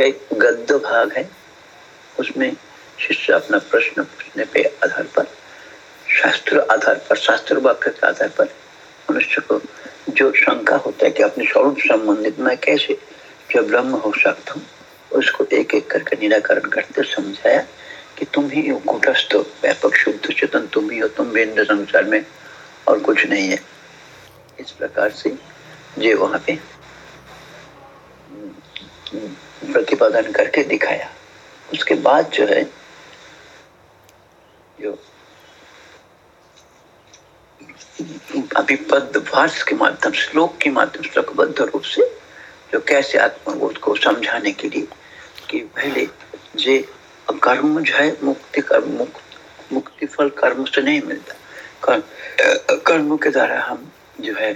एक गद्य भाग है। उसमें शिष्य अपना प्रश्न पूछने पे आधार पर, शास्त्र आधार पर, शास्त्र वाक्य के आधार पर मनुष्य को जो शंका होता है कि अपने स्वरूप संबंधित मैं कैसे जो ब्रह्म हो सकता हूँ, उसको एक एक करके निराकरण करते समझाया कि तुम ही कूटस्थ व्यापक शुद्ध चेतन तुम ही हो, तुम भी इंद्र संसार में और कुछ नहीं है। इस प्रकार से जो वहाँ पे प्रतिपादन करके दिखाया। उसके बाद जो है जो अभी पद भाष के माध्यम श्लोक के माध्यम श्लोकबद्ध रूप से, जो कैसे आत्मबोध को समझाने के लिए कि पहले जे कर्म जो है, मुक्ति कर्म मुक्त मुक्ति फल कर्म से नहीं मिलता। कर्म कर्म के द्वारा हम जो है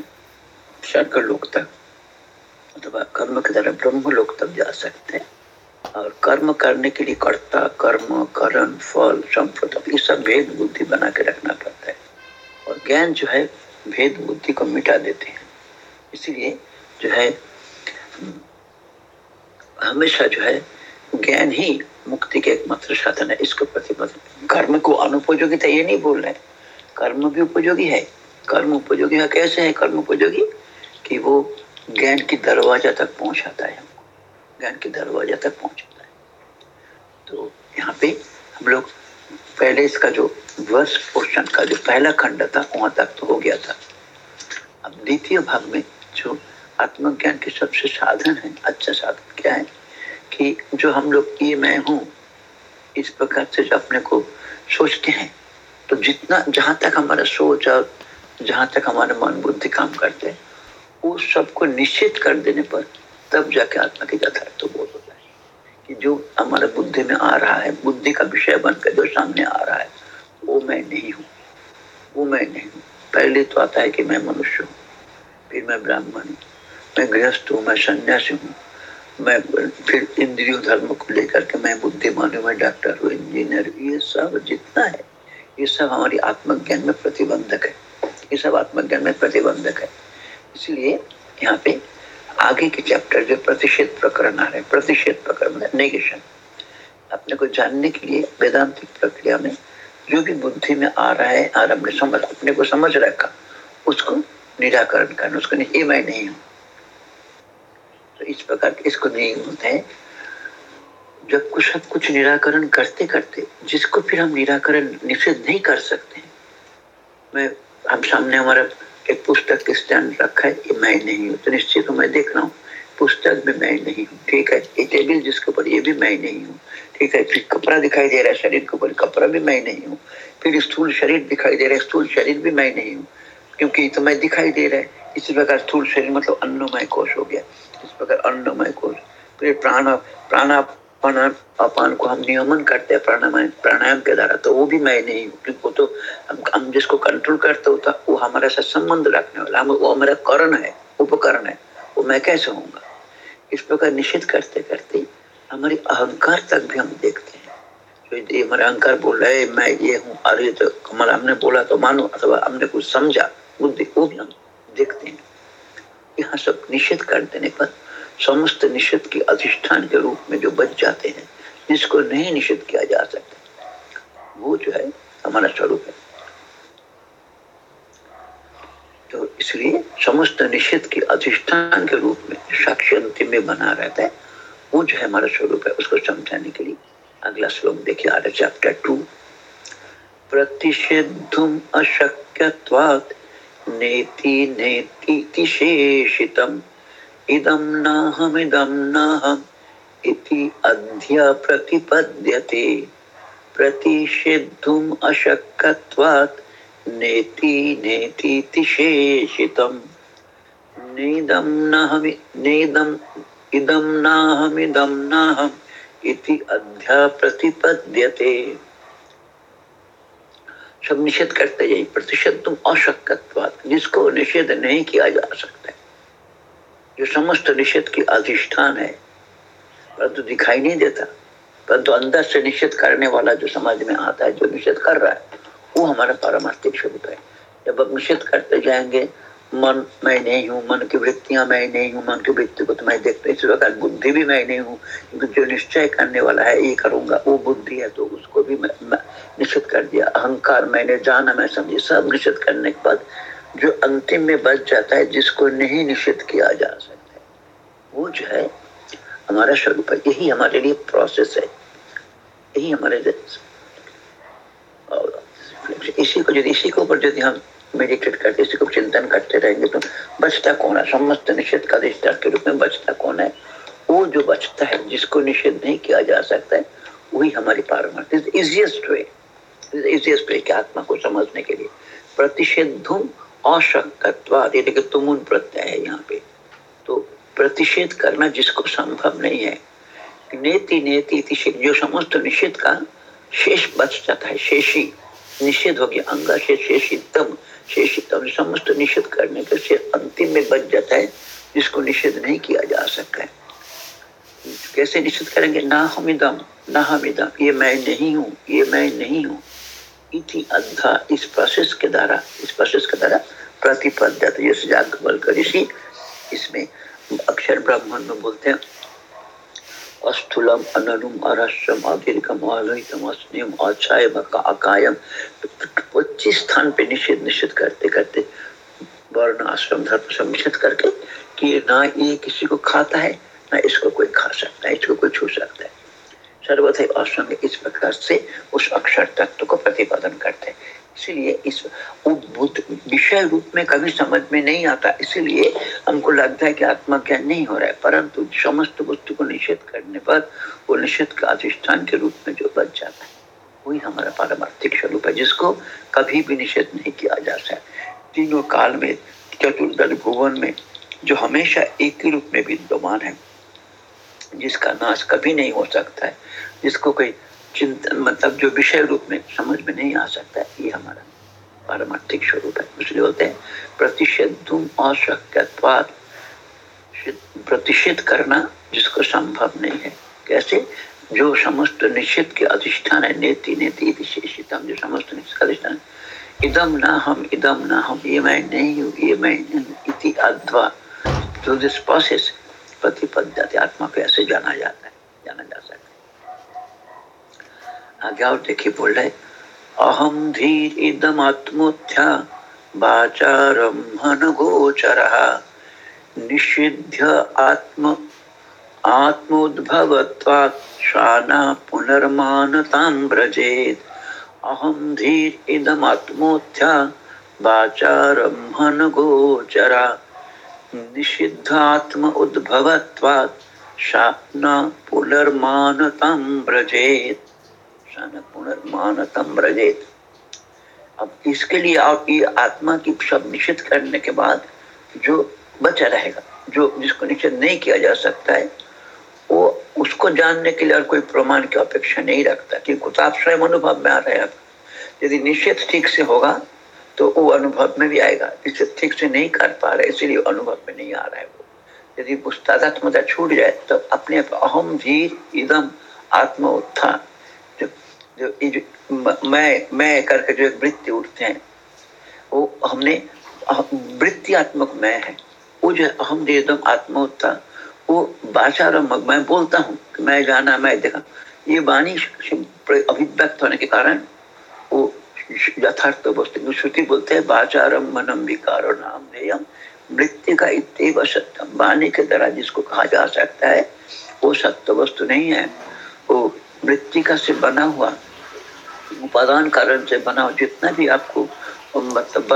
स्वर्ग लोक तक अथवा कर्म के द्वारा ब्रह्म लोक तक जा सकते हैं। और कर्म करने के लिए कर्ता, कर्म, करण, फल संप्रदाय ये सब भेद बुद्धि बना के रखना पड़ता है। और ज्ञान जो है, भेद बुद्धि को मिटा देते हैं। इसलिए जो है, हमेशा जो है, ज्ञान ही मुक्ति के एकमात्र साधन है। इसको प्रतिबद्ध कर्म को अनुपयोगिता ये नहीं बोल रहे कर्म भी उपयोगी है। कर्म उपयोगी कैसे है? कर्म उपयोगी कि वो ज्ञान की दरवाज़ा तक पहुंचाता है हमको। ज्ञान की दरवाज़ा तक पहुंचाता है। तो यहाँ पे हम लोग पहले इसका जो वर्ष पोषण का जो पहला खंड था, वहाँ तक तो हो गया था। अब द्वितीय भाग में जो आत्मज्ञान के सबसे साधन है अच्छा साधन क्या है कि जो हम लोग ये मैं हूँ, इस प्रकार से जो अपने को सोचते हैं तो जितना जहाँ तक हमारा सोच और जहाँ तक हमारे मन बुद्धि काम करते हैं उस सबको निश्चित कर देने पर तब जाके आत्मा की यथार्थ तो होता है कि जो हमारे बुद्धि में आ रहा है, बुद्धि का विषय बनकर जो सामने आ रहा है, वो मैं नहीं हूँ, वो मैं नहीं हूँ। पहले तो आता है कि मैं मनुष्य हूँ, फिर मैं ब्राह्मण हूँ, मैं गृहस्थ हूँ, मैं संन्यासी हूँ, मैं फिर इंद्रियो धर्म को लेकर के मैं बुद्धिमान हूँ, मैं डॉक्टर हूँ, इंजीनियर ये सब जितना है, ये सब हमारी आत्मज्ञान में प्रतिबंधक है, ये सब आत्मज्ञान में प्रतिबंधक है। इसलिए यहाँ पे आगे के चैप्टर जो प्रतिषेध प्रकरण आ रहे हैं, प्रतिषेध प्रकरण नेगेशन अपने को जानने के लिए, वेदांतिक प्रक्रिया में जो भी बुद्धि में आ रहा है और अपने समझ, अपने को समझ रखा, उसको निराकरण करना, उसको नहीं, ये मैं नहीं हूँ। तो इस प्रकार इसको नहीं होते हैं। जब कुछ सब कुछ निराकरण करते करते, जिसको फिर हम निराकरण निषेध नहीं कर सकते, मैं, हम सामने हमारा एक पुस्तक के स्टैंड रखा है ये मैं नहीं हूँ। तो निश्चित तो मैं देख रहा हूँ, पुस्तक भी मैं नहीं हूँ। ठीक है? ये टेबल जिसके ऊपर, ये भी मैं नहीं हूँ। ठीक है? फिर कपड़ा दिखाई दे रहा है शरीर के ऊपर, कपड़ा भी मैं नहीं हूँ। फिर स्थूल शरीर दिखाई दे रहा है, स्थूल शरीर भी मैं नहीं हूँ। क्योंकि तो मैं दिखाई दे रहा है। इसी प्रकार स्थूल शरीर मतलब अन्नमय कोष हो गया। इस प्रकार अन्नमय कोष फिर प्राण प्राण अपान को हम नियमन करते हैं प्राणायाम प्राणायाम के द्वारा तो वो भी मैं नहीं हूँ। क्योंकि वो तो हम, हम जिसको कंट्रोल करते होता वो हमारे साथ संबंध रखने वाला वो हमारा करण है उपकरण है वो मैं कैसे होऊँगा? इस प्रकार निषेध करते करते हमारी अहंकार तक भी हम देखते हैं। जो ये हमारा अहंकार बोल रहे मैं ये हूँ अरे तो हमारा हमने बोला तो मानो अथवा हमने कुछ समझा बुद्धि वो भी हम देखते हैं। यहाँ सब निषेध कर देने पर समस्त निषेध के अधिष्ठान के रूप में जो बच जाते हैं, जिसको नहीं निषेध किया जा सकता, वो जो है हमारा स्वरूप है। तो इसलिए समस्त निषेध के अधिष्ठान के रूप में साक्षी में बना रहता है, वो जो है हमारा स्वरूप है। उसको समझाने के लिए अगला श्लोक देखिए आ रहा चैप्टर टू प्रतिषेधुम अशक्यत्वात् नेति नेति शेषितम इदम नाहमिदम नाहम इति अद्य प्रतिपद्यते। प्रतिषिद्धुम अशक्यत्वात् नेति नेति शेषितम। नेदम नाहमि नेदम इदम नाहमिदम नाहम इति अध्या प्रतिपद्यते। सब निषेध करते जाइए प्रतिशत तुम अशक्यत्वात् जिसको निषेध नहीं किया जा सकता जो समस्त निषेध की अधिष्ठान है, परंतु दिखाई नहीं देता। परंतु अंदर से निषेध करने वाला जो समाज में आता है, जो निषेध कर रहा है, वो हमारा पारमार्थिक स्वरूप है। जब आप निषेध करते जाएँगे, मन, मैं नहीं हूँ, मन की वृत्तियाँ मैं नहीं हूँ, मन की वृत्ति को तो मैं देखता इस प्रकार बुद्धि भी मैं नहीं हूँ क्योंकि जो निश्चय करने वाला है, ये करूँगा, वो बुद्धि है तो उसको भी निश्चित कर दिया। अहंकार मैंने जाना, मैं समझी, सब निश्चित करने के बाद जो अंतिम में बच जाता है, जिसको नहीं निश्चित किया जा सकता है, वो जो है, हमारा स्वरूप है। यही हमारे लिए प्रोसेस है। यही हमारे इसी को यदि, इसी के ऊपर यदि हम मेडिटेट करते, इसी को चिंतन करते रहेंगे तो बचता कौन है? समस्त निषेध का अधिष्ठान के रूप में बचता कौन है? वो जो बचता है, जिसको निषेध नहीं किया जा सकता है, वही हमारी पारमार्थ इजिएस्ट वे इजिएस्ट वे आत्मा को समझने के लिए। प्रतिषेधुम अशक्तत्वाद ये देखिए तुम प्रत्यय है यहाँ पे। तो प्रतिषेध करना जिसको संभव नहीं है, नेति नेति जो समस्त निषेध का शेष बच जाता है, शेषी निषेध हो गया, अंगा से शेषितम शेषितम, समस्त निषेध करने के से अंतिम में बच जाता है, जिसको निषेध नहीं किया जा सकता है। कैसे निषेध करेंगे? ना हम इदम ना हम इदम ये मैं नहीं हूँ, ये मैं नहीं हूँ। इति अद्धा इस प्रोसेस के द्वारा, इस प्रोसेस के द्वारा प्रतिपद्यत यश इसी इसमें अक्षर ब्राह्मण में बोलते हैं, अस्थूलम अरस्यम अदीर्घम अलोहितम अक्षायम अकायम। पच्चीस स्थान पे करते करते वर्ण आश्रम, धर्म सब करके कि ना ये किसी को खाता है, ना इसको कोई खा सकता है, इसको कोई छू सकता है। सर्वथा आश्रम इस प्रकार से उस अक्षर तत्व को प्रतिपादन करते हैं। इसीलिए इस विषय रूप में कभी समझ में नहीं आता। इसलिए हमको लगता है कि आत्मा ज्ञान नहीं हो रहा है। परंतु समस्त वस्तु को निषेध करने पर वो निषेध का अधिष्ठान के रूप में जो बच जाता है, वही हमारा पारमार्थिक स्वरूप है, जिसको कभी भी निषेध नहीं किया जा सकता तीनों काल में, चतुर्दल भुवन में, जो हमेशा एक ही रूप में विद्यमान है जिसका नाश कभी नहीं हो सकता है, जिसको कोई चिंतन मतलब जो विषय रूप में समझ में नहीं आ सकता ये हमारा पारमार्थिक स्वरूप है। इसलिए होते हैं प्रतिषेधुम अशक्यत्वाद प्रतिषेध करना जिसको संभव नहीं है। कैसे? जो समस्त निश्चित के अधिष्ठान है, नेति नेति, विशेषितम, जो समस्त निश्चित अधिष्ठान इदम ना हम इदम ना हम, ये मैं नहीं हूँ, ये मैं इति अद्वा। तो दिस प्रोसेस प्रतिपद्यते आत्मा को ऐसे जाना जाता है जाना जा सकता है। आगे और देखिए बोल रहे अहम धीर इदम आत्मोत्थ्या बाचारम गोचर निषिध्य आत्म, आत्मोद्भवत्वात् शाना पुनर्मानतां व्रजेत्। अहम धीर इदम आत्मोत्थ्या बाचारम गोचरा निषिद्धात्म उद्भवत्वात् शाना पुनर्मानतां व्रजेत्। पुनर्मानतम ब्रजेत अब इसके लिए आप ये आत्मा की सब निश्चित करने के बाद जो बचा रहेगा, जो जिसको निश्चित नहीं किया जा सकता है, वो उसको जानने के लिए और कोई प्रमाण की अपेक्षा नहीं रखता, क्योंकि आप स्वयं अनुभव में आ रहे हैं। यदि निश्चित ठीक से होगा तो वो अनुभव में भी आएगा। इसे ठीक से नहीं कर पा रहे, इसीलिए अनुभव में नहीं आ रहा है वो। यदि उस छूट जाए तो अपने अहम धीर इदम आत्म उत्थान जो जो मैं मैं करके जो वृत्ति उठते हैं, वो हमने वृत्तियात्मक मैं है। वो जो अहम देदम आत्मोत्ता वो बाचारम्भक मैं बोलता हूँ मैं जाना, मैं देखा। ये वाणी अभिव्यक्त होने के कारण वो यथार्थ वस्तु श्रुति बोलते हैं बाचारम मनम विकार नाम देयम वृत्ति का इतव सत्यम वाणी के द्वारा जिसको कहा जा सकता है, वो सत्य वस्तु नहीं है। वो मृतिका से बना हुआ, उपादान कारण से बना हुआ, जितना भी आपको मतलब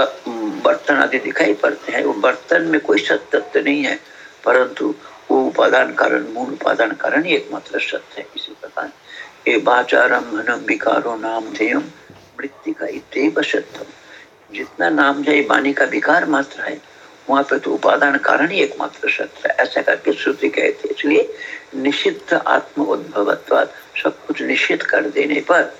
बर्तन आदि दिखाई पड़ते हैं, वो बर्तन में कोई सत्य तत्व नहीं है। परंतु वो उपादान कारण, मूल उपादान कारण ही एकमात्र सत्य है। इसी प्रकार, ये बाचारम मनम विकारो नाम ध्येयम मृत्यु का इतव सत्यम जितना नाम जय वाणी का विकार मात्र है, वहाँ पे तो उपादान कारण ही एकमात्र सत्य है। ऐसा करके श्रुति कहते इसलिए निषिद्ध आत्म उद्भवत्वाद सब कुछ निषिद्ध कर देने पर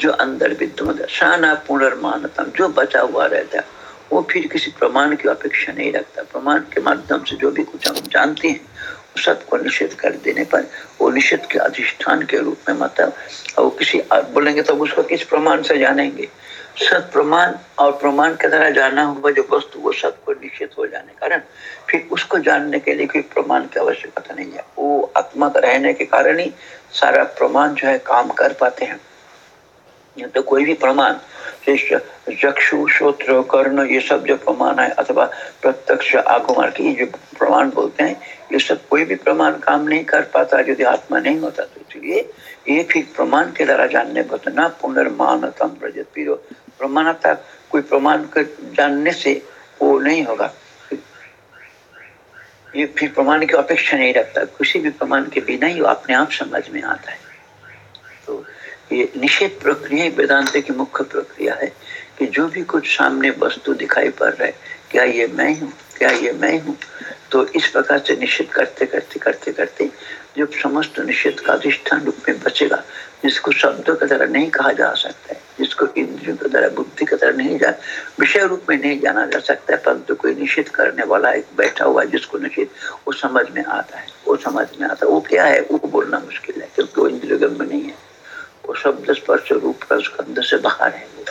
जो अंदर विद्यमान शाना पुनर्मानतम, जो बचा हुआ रहता है, वो फिर किसी प्रमाण की अपेक्षा नहीं रखता। प्रमाण के माध्यम से जो भी कुछ हम जानते हैं सबको निषेध कर देने पर वो निषेध के अधिष्ठान के रूप में मतलब वो किसी बोलेंगे तो उसको किस प्रमाण से जानेंगे? सत प्रमाण और प्रमाण के द्वारा जाना हुआ जो वस्तु, वो सत सबको निश्चित हो जाने कारण फिर उसको जानने के लिए कोई प्रमाण की आवश्यकता नहीं है। वो आत्मा का रहने के कारण ही सारा प्रमाण जो है काम कर पाते हैं। तो कोई भी प्रमाण चक्षु, श्रोत्र, कर्ण, ये सब जो प्रमाण है, अथवा प्रत्यक्ष आगमन की जो प्रमाण बोलते हैं, ये सब कोई भी प्रमाण काम नहीं कर पाता, यदि आत्मा नहीं होता तो इसलिए एक ही प्रमाण के द्वारा जानने पर न पुनर्मानतम प्रमाणता कोई प्रमाण कर जानने से वो नहीं होगा। ये फिर प्रमाण की अपेक्षा नहीं रखता, किसी भी प्रमाण के बिना ही अपने आप समझ में आता है। तो ये निषेध प्रक्रिया ही वेदांत की मुख्य प्रक्रिया है कि जो भी कुछ सामने वस्तु दिखाई पड़ रहा है क्या ये मैं हूँ, क्या ये मैं हूँ? तो इस प्रकार से निषेध करते करते करते करते जो समस्त निषेध का अधिष्ठान रूप में बचेगा, जिसको शब्दों के द्वारा नहीं कहा जा सकता है, जिसको इंद्रियों के द्वारा बुद्धि की तरह नहीं जा, विषय रूप में नहीं जाना जा सकता है, परंतु कोई निषेध करने वाला एक बैठा हुआ जिसको निषेध, वो समझ में आता है, वो समझ में आता है, वो क्या है? वो बोलना मुश्किल है, क्योंकि वो इंद्रियों में नहीं है। वो शब्द स्पर्श रूप रसगंध से बाहर है। वो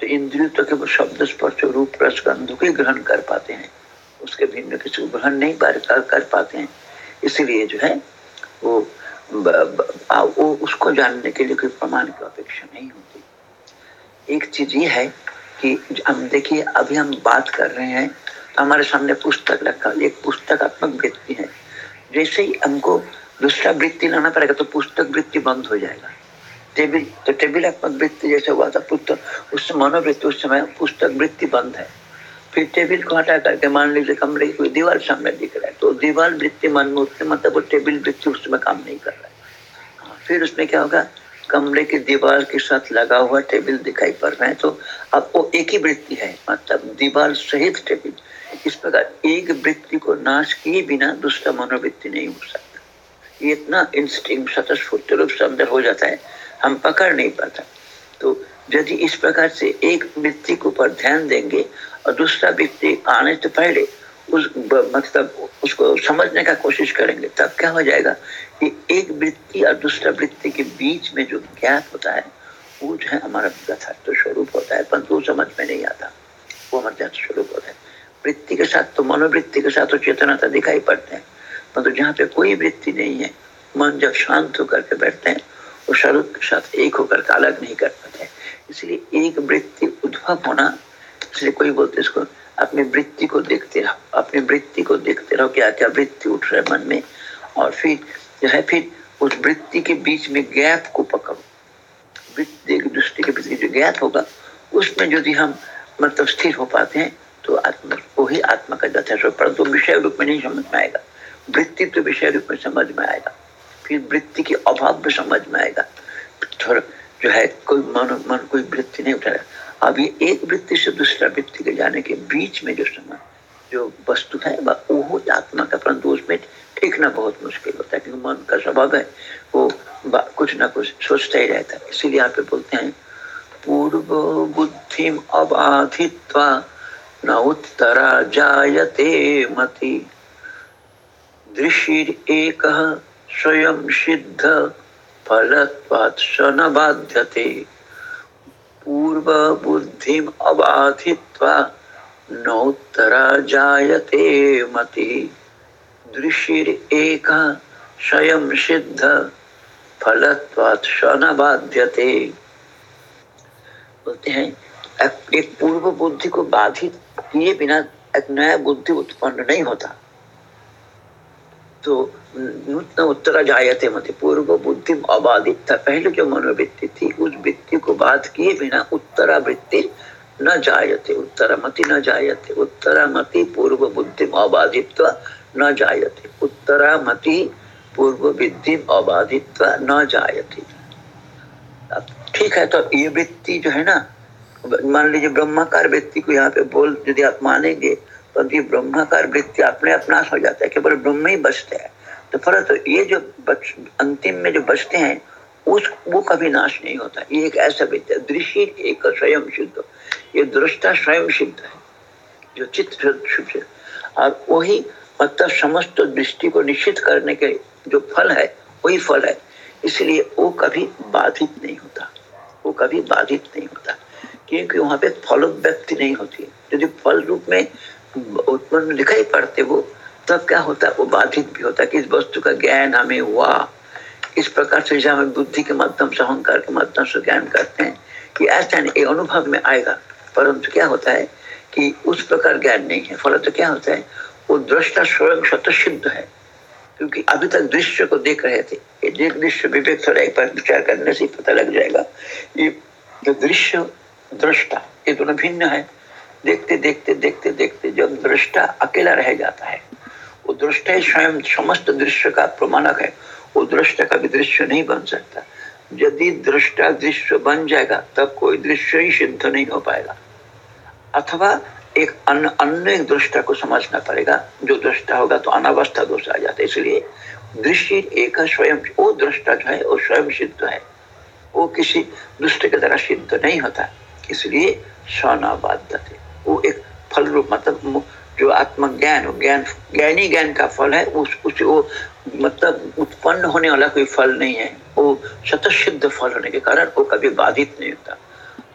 तो इंद्रियों तो केवल शब्द स्पर्श रूप रसगंध को ग्रहण कर पाते हैं। उसके भिन्न किसी को ग्रहण नहीं कर पाते हैं। इसलिए जो है वो ब, ब, आ, वो उसको जानने के लिए कोई प्रमाण की अपेक्षा नहीं होती। एक चीज़ ये है कि हम देखिए अभी हम बात कर रहे हैं तो हमारे सामने पुस्तक रखा एक पुस्तकात्मक वृत्ति है। जैसे ही हमको दूसरा वृत्ति लाना पड़ेगा तो पुस्तक वृत्ति बंद हो जाएगा। टेबिल तो टेबिलात्मक वृत्ति जैसे हुआ था पुस्तक उस मनोवृत्ति उस समय पुस्तक वृत्ति बंद है। फिर टेबिल को हटा करके मान लीजिए कमरे की दीवार सामने दिख रहा है तो दीवार वृत्ति मन में उठते मतलब वो टेबिल वृत्ति उसमें काम नहीं कर रहा है। हाँ, फिर उसमें क्या होगा? कमरे की दीवार के साथ लगा हुआ टेबिल दिखाई पड़ रहा है तो अब वो एक ही वृत्ति है मतलब दीवार सहित टेबिल इस प्रकार एक वृत्ति को नाश किए बिना दूसरा मनोवृत्ति नहीं हो सकता। ये इतना इंस्टिंग स्वतः रूप से अंदर हो जाता है। हम पकड़ नहीं पाता। तो यदि इस प्रकार से एक वृत्ति के ऊपर ध्यान देंगे और दूसरा व्यक्ति आने से पहले उस मतलब उसको समझने का कोशिश करेंगे, तब क्या हो जाएगा कि एक वृत्ति और दूसरा वृत्ति के बीच में जो गैप होता है, वो जो है हमारा यथार्थ तो स्वरूप होता है, परंतु वो समझ में नहीं आता। वो हमारा यथार्थ स्वरूप होता है। वृत्ति के साथ तो मनोवृत्ति के साथ तो चेतनता दिखाई पड़ते हैं, परंतु जहाँ पे कोई वृत्ति नहीं है, मन जब शांत होकर के बैठते हैं वो स्वरूप के साथ एक होकर के अलग नहीं कर पाते इसलिए एक वृत्ति उद्भव होना, इसलिए कोई बोलते इसको, अपनी वृत्ति को देखते रहो, अपनी वृत्ति को देखते रहो क्या क्या वृत्ति उठ रहा है मन में, और फिर जो है, फिर उस वृत्ति के बीच में गैप को पकड़ो। वृत्ति दृष्टि के बीच जो गैप होगा, उसमें यदि हम मतलब स्थिर हो पाते हैं तो आत्मा वही आत्मा का यथार्थ परंतु विषय रूप में नहीं समझ में आएगा। वृत्ति तो विषय रूप में समझ में आएगा। फिर वृत्ति के अभाव में समझ में आएगा। जो है, कोई मन मन, कोई वृत्ति नहीं उठा रहा अब ये एक वृत्ति से दूसरा वृत्ति के जाने के बीच में जो समय, जो वस्तु है वो आत्मा का परंतु उसमें टिकना बहुत मुश्किल होता है, क्योंकि मन का स्वभाव है, वो कुछ ना कुछ सोचता ही रहता है। इसीलिए यहाँ पे बोलते हैं, पूर्व बुद्धि अबाधित्वा, न उत्तरा जायते मति। दृश्य एक स्वयं सिद्ध फलत्वात् न बाध्यते। पूर्व बुद्धि अबाधित्वा नोत्तरा जायते मति। दृश्य एक स्वयं सिद्ध फलत्वात् न बाध्यते। बोलते हैं, एक पूर्व बुद्धि को बाधित किए बिना एक नया बुद्धि उत्पन्न नहीं होता। तो नूतन उत्तर जायते मत। पूर्व बुद्धि अबाधित था। पहले जो मनोवृत्ति थी, उस वृत्ति को बात किए बिना उत्तरा वृत्ति न जायते, उत्तरा मति न जायते, उत्तरा मति पूर्व बुद्धि अबाधित न जायते। उत्तरा मति पूर्व बुद्धि अबाधित न जायते। ठीक है तो ये वृत्ति जो है ना मान लीजिए ब्रह्माकार वृत्ति को यहाँ पे बोल, यदि आप मानेंगे तो ये ब्रह्माकार वृत्ति अपने अपना हो जाता है केवल ब्रह्म ही बचते हैं। तो फ़र्क तो ये जो बच, अंतिम में जो बचते हैं उस वो कभी नाश नहीं होता। ये एक ऐसा विद्या दृश्य एक स्वयं शुद्ध। ये दृष्टा स्वयं सिद्ध है जो चित्त शुद्ध और वही मतलब समस्त दृष्टि को निश्चित करने के जो फल है वही फल है। इसलिए वो कभी बाधित नहीं होता। वो कभी बाधित नहीं होता। क्योंकि वहाँ पे फल व्यक्ति नहीं होती यदि फल रूप में उत्पन्न लिखा ही पढ़ते वो तब क्या होता है? वो बाधित भी होता है कि इस वस्तु का ज्ञान हमें हुआ। इस प्रकार से हमें बुद्धि के माध्यम से, अहंकार के माध्यम से ज्ञान करते हैं कि ऐसा नहीं अनुभव में आएगा। परंतु क्या होता है कि उस प्रकार ज्ञान नहीं है। फल तो क्या होता है? वो दृष्टा स्वयं स्वतः है। क्योंकि अभी तक दृश्य को देख रहे थे। ये दृश्य विवेक थोड़ा एक बार विचार करने से पता लग जाएगा। ये जो दृश्य, दृष्टा, ये दोनों भिन्न है। देखते देखते देखते देखते जब दृष्टा अकेला रह जाता है, वो दृष्टा स्वयं समस्त दृश्य का प्रमाणक है, वो दृष्टा का भी दृश्य नहीं बन सकता। यदि दृष्टा दृश्य बन जाएगा, तब कोई दृश्य ही सिद्ध नहीं हो पाएगा। अथवा एक अन्य अन्य दृष्टा को समझना पड़ेगा, जो दृष्टा होगा तो अनावस्था दोष आ जाता है। इसलिए दृश्य एक स्वयं, वो दृष्टा जो है, वो स्वयं सिद्ध है। वो किसी दुष्ट के द्वारा सिद्ध नहीं होता। इसलिए स्वनाबाध्य वो एक फल रूप मतलब जो आत्मज्ञान ज्ञान, ज्ञानी ज्ञान का फल है, उस उस वो मतलब उत्पन्न होने वाला कोई फल नहीं है। वो सत सिद्ध फल होने के कारण वो कभी बाधित नहीं होता।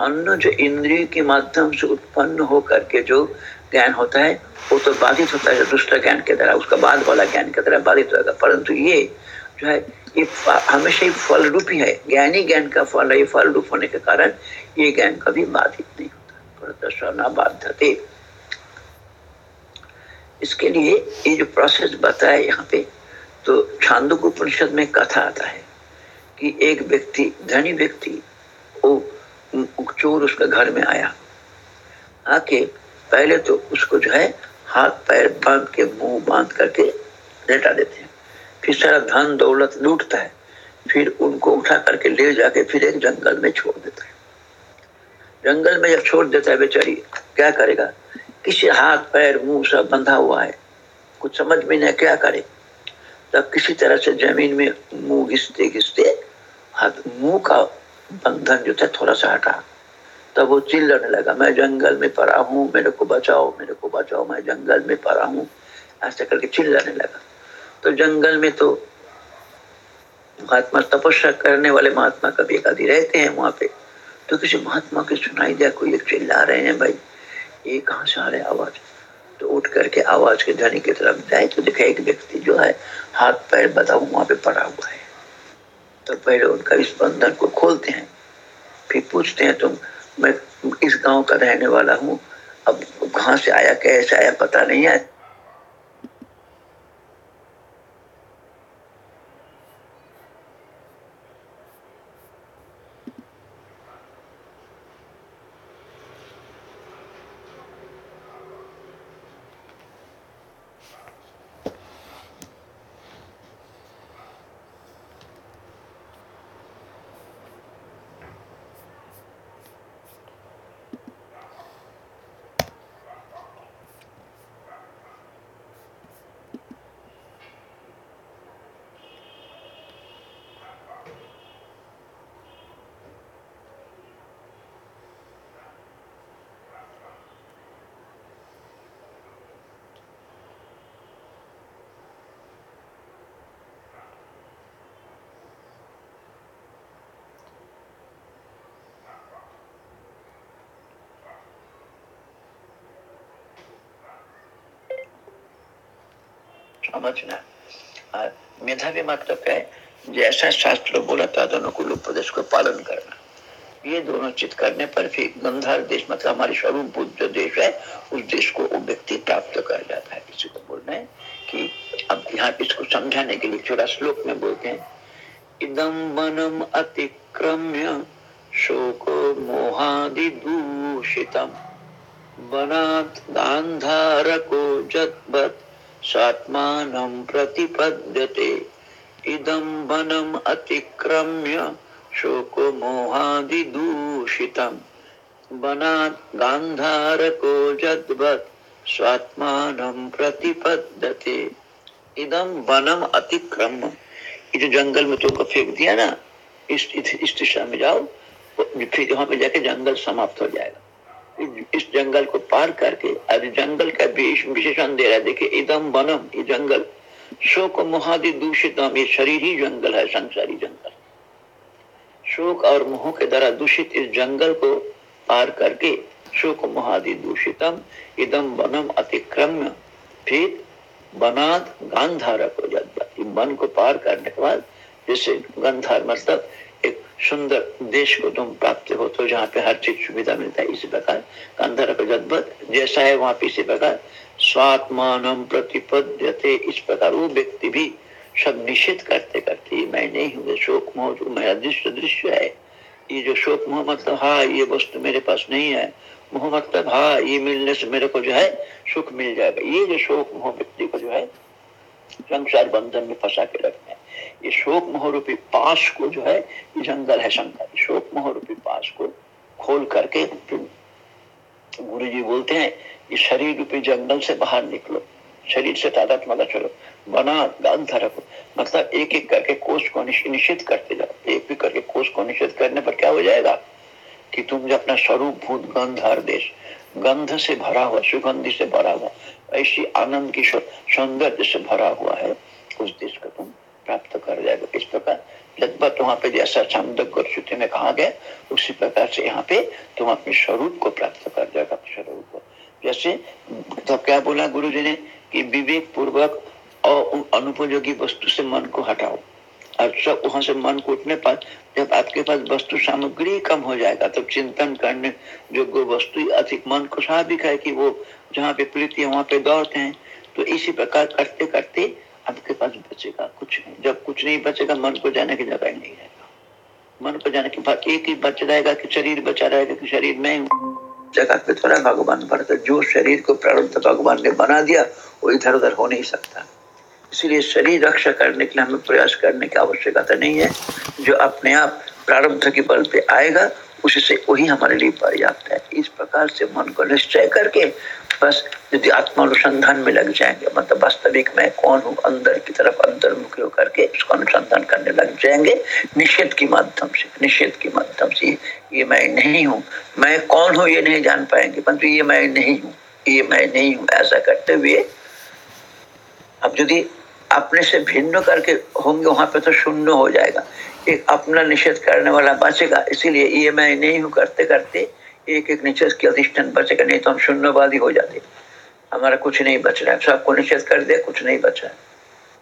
अन्न जो इंद्रिय के माध्यम से उत्पन्न हो करके जो ज्ञान होता है, वो तो बाधित होता है दुष्ट ज्ञान के द्वारा, उसका बाद वाला ज्ञान के द्वारा बाधित होगा। परंतु ये जो है, ये हमेशा ही फल रूप ही। है ज्ञानी ज्ञान का फल है, ये फल रूप होने के कारण ये ज्ञान कभी बाधित नहीं परंतु बाध्यते इसके लिए ये जो प्रोसेस बताया यहाँ पे तो छांदोक उपनिषद में कथा आता है कि एक व्यक्ति, धनी व्यक्ति, वो चोर उसका घर में आया। आके पहले तो उसको जो है हाथ पैर बाँध के मुँह बाँध करके लेटा देते हैं। फिर सारा धन दौलत लूटता है। फिर उनको उठा करके ले जाके फिर एक जंगल में छोड़ देता है। जंगल में जब छोड़ देता है बेचारी, क्या करेगा? किसी हाथ, पैर, मुँह सब बंधा हुआ है। कुछ समझ में नहीं क्या करे। तब किसी तरह से ज़मीन में मुँह घिसते घिसते हाथ, मुँह का बंधन जो था थोड़ा सा हटा। तब वो चिल्लाने लगा, मैं जंगल में पड़ा हूँ, मेरे को बचाओ, मेरे को बचाओ, मैं जंगल में पड़ा हूँ। ऐसा करके चिल्लाने लगा। तो जंगल में तो महात्मा तपस्या करने वाले महात्मा कभी कभी रहते हैं वहाँ पे। तो किसी महात्मा के सुनाई दिया, कोई चिल्ला रहे हैं, भाई, ये कहाँ से आ रहे आवाज़? तो उठ करके आवाज़ के ध्वनि की तरफ़ जाए तो देखा एक व्यक्ति जो है, हाथ पैर बता वहाँ पे पड़ा हुआ है। तो पहले उनका इस बंधन को खोलते हैं, फिर पूछते हैं, तुम, मैं इस गाँव का रहने वाला हूँ, अब कहाँ से आया, कैसे आया, पता नहीं है। समझना मेधावी मतलब है जैसा शास्त्र बोला था दोनों को उपदेश को पालन करना ये दोनों चित करने पर फिर गंधार देश मतलब हमारे स्वरूप बुद्ध जो देश है उस देश को वो व्यक्ति प्राप्त कर जाता है किसी को बोलना है कि अब यहाँ इसको समझाने के लिए छोटा श्लोक में बोलते हैं इदम वनम अतिक्रम्य शोको मोहादि दूषितम वनात् गांधारको जद्वत् स्वात्मानं प्रतिपद्यते। इदं वनम् अतिक्रम्य शोकमोहादिदूषितं वनात् गान्धारको जद्वत् स्वात्मानं प्रतिपद्यते। इदम वनम अतिक्रम ये जो जंगल में तुमको फेंक दिया ना इस इस दिशा में जाओ, फिर वहाँ पे जाके जंगल समाप्त हो जाएगा। इस जंगल को पार करके अरे जंगल का विशेषण दे रहा है। देखिए, इदम वनम, ये जंगल। शोक मोहादि दूषितम ये शरीर ही जंगल है, संसारी जंगल। शोक और मोह के द्वारा दूषित इस जंगल को पार करके, शोक महादि दूषितम, इदम वनम अतिक्रम्य, फिर बनाद गांधारक हो जाता वन को पार करने के बाद, जैसे गंधार मतलब एक सुंदर देश को तुम प्राप्त हो तो जहाँ पे हर चीज़ सुविधा मिलता है, इसी प्रकार गंधर्व जद्वत जैसा है वहाँ पे इसी प्रकार स्वात्मान प्रतिपद्यते। इस प्रकार वो व्यक्ति भी सब निषेध करते करते, मैं नहीं हूँ शोक मोह जो मेरा दृश्य दृश्य है। ये जो शोक मोह मतलब हाँ ये वस्तु मेरे पास नहीं है। मोह मतलब हाँ ये मिलने से मेरे को जो है सुख मिल जाएगा। ये जो शोक मोह व्यक्ति को जो है संसार बंधन में फंसा के रखना है। ये शोक मोहरूपी पास को जो है, ये जंगल है शंकर। शोक मोह रूपी पास को खोल करके गुरु जी बोलते हैं, ये शरीर रूपी जंगल से बाहर निकलो। शरीर से तादात मत चलो। बना, गांधा रखो। मतलब एक एक करके कोष को निश्चित करते जाओ। एक एक करके कोष को निश्चित करने पर क्या हो जाएगा? कि तुम जो अपना स्वरूप भूत गंध हर देश, गंध से भरा हुआ, सुगंधि से भरा हुआ, ऐसी आनंद की सौंदर्य से भरा हुआ है, उस देश का तुम प्राप्त कर जाएगा। इस प्रकार जज्बत वहाँ पे जैसा छंदक श्रुति में कहा गया, उसी प्रकार से यहाँ पे तुम अपने स्वरूप को प्राप्त कर जाएगा स्वरूप को। जैसे तो क्या बोला गुरु जी ने कि विवेक पूर्वक और अनुपयोगी वस्तु से मन को हटाओ। और सब वहाँ से मन को उठने पर जब आपके पास वस्तु सामग्री कम हो जाएगा, तब तो चिंतन करने जो वस्तु अधिक मन को स्वाभाविक है कि वो जहाँ पे प्रीति है, वहाँ पे दौड़ते हैं। तो इसी प्रकार करते करते आपके पास बचेगा, कुछ नहीं। जब कुछ नहीं बचेगा, मन को जाने की जगह नहीं रहेगा। मन को जाने के बाद एक ही बच रहेगा कि शरीर बचा रहेगा कि शरीर में जगह पे थोड़ा भगवान पर जो शरीर को प्रारंभ भगवान ने बना दिया, वो इधर उधर हो नहीं सकता। इसलिए शरीर रक्षा करने के लिए हमें प्रयास करने की आवश्यकता नहीं है। जो अपने आप प्रारब्ध के बल पे आएगा उससे वही हमारे लिए पर्याप्त है। इस प्रकार से मन को निश्चय करके बस यदि आत्मानुसंधान में लग जाएँगे मतलब वास्तविक मैं कौन हूँ, अंदर की तरफ़ अंतर्मुखी होकर के उसको अनुसंधान करने लग जाएँगे, निषेध के माध्यम से, निषेध के माध्यम से ये मैं नहीं हूँ। मैं कौन हूँ ये नहीं जान पाएँगे, परंतु ये मैं नहीं हूँ, ये मैं नहीं हूँ, ऐसा करते हुए अब यदि अपने से भिन्न करके होंगे, वहाँ पे तो शून्य हो जाएगा। एक अपना निषेध करने वाला बचेगा, इसीलिए ये मैं नहीं हूँ करते करते एक एक निषेध के अधिष्ठान बचेगा नहीं तो हम शून्यवादी हो जाते। हमारा कुछ नहीं बच रहा है। सबको निषेध कर दिया कुछ नहीं बचा है।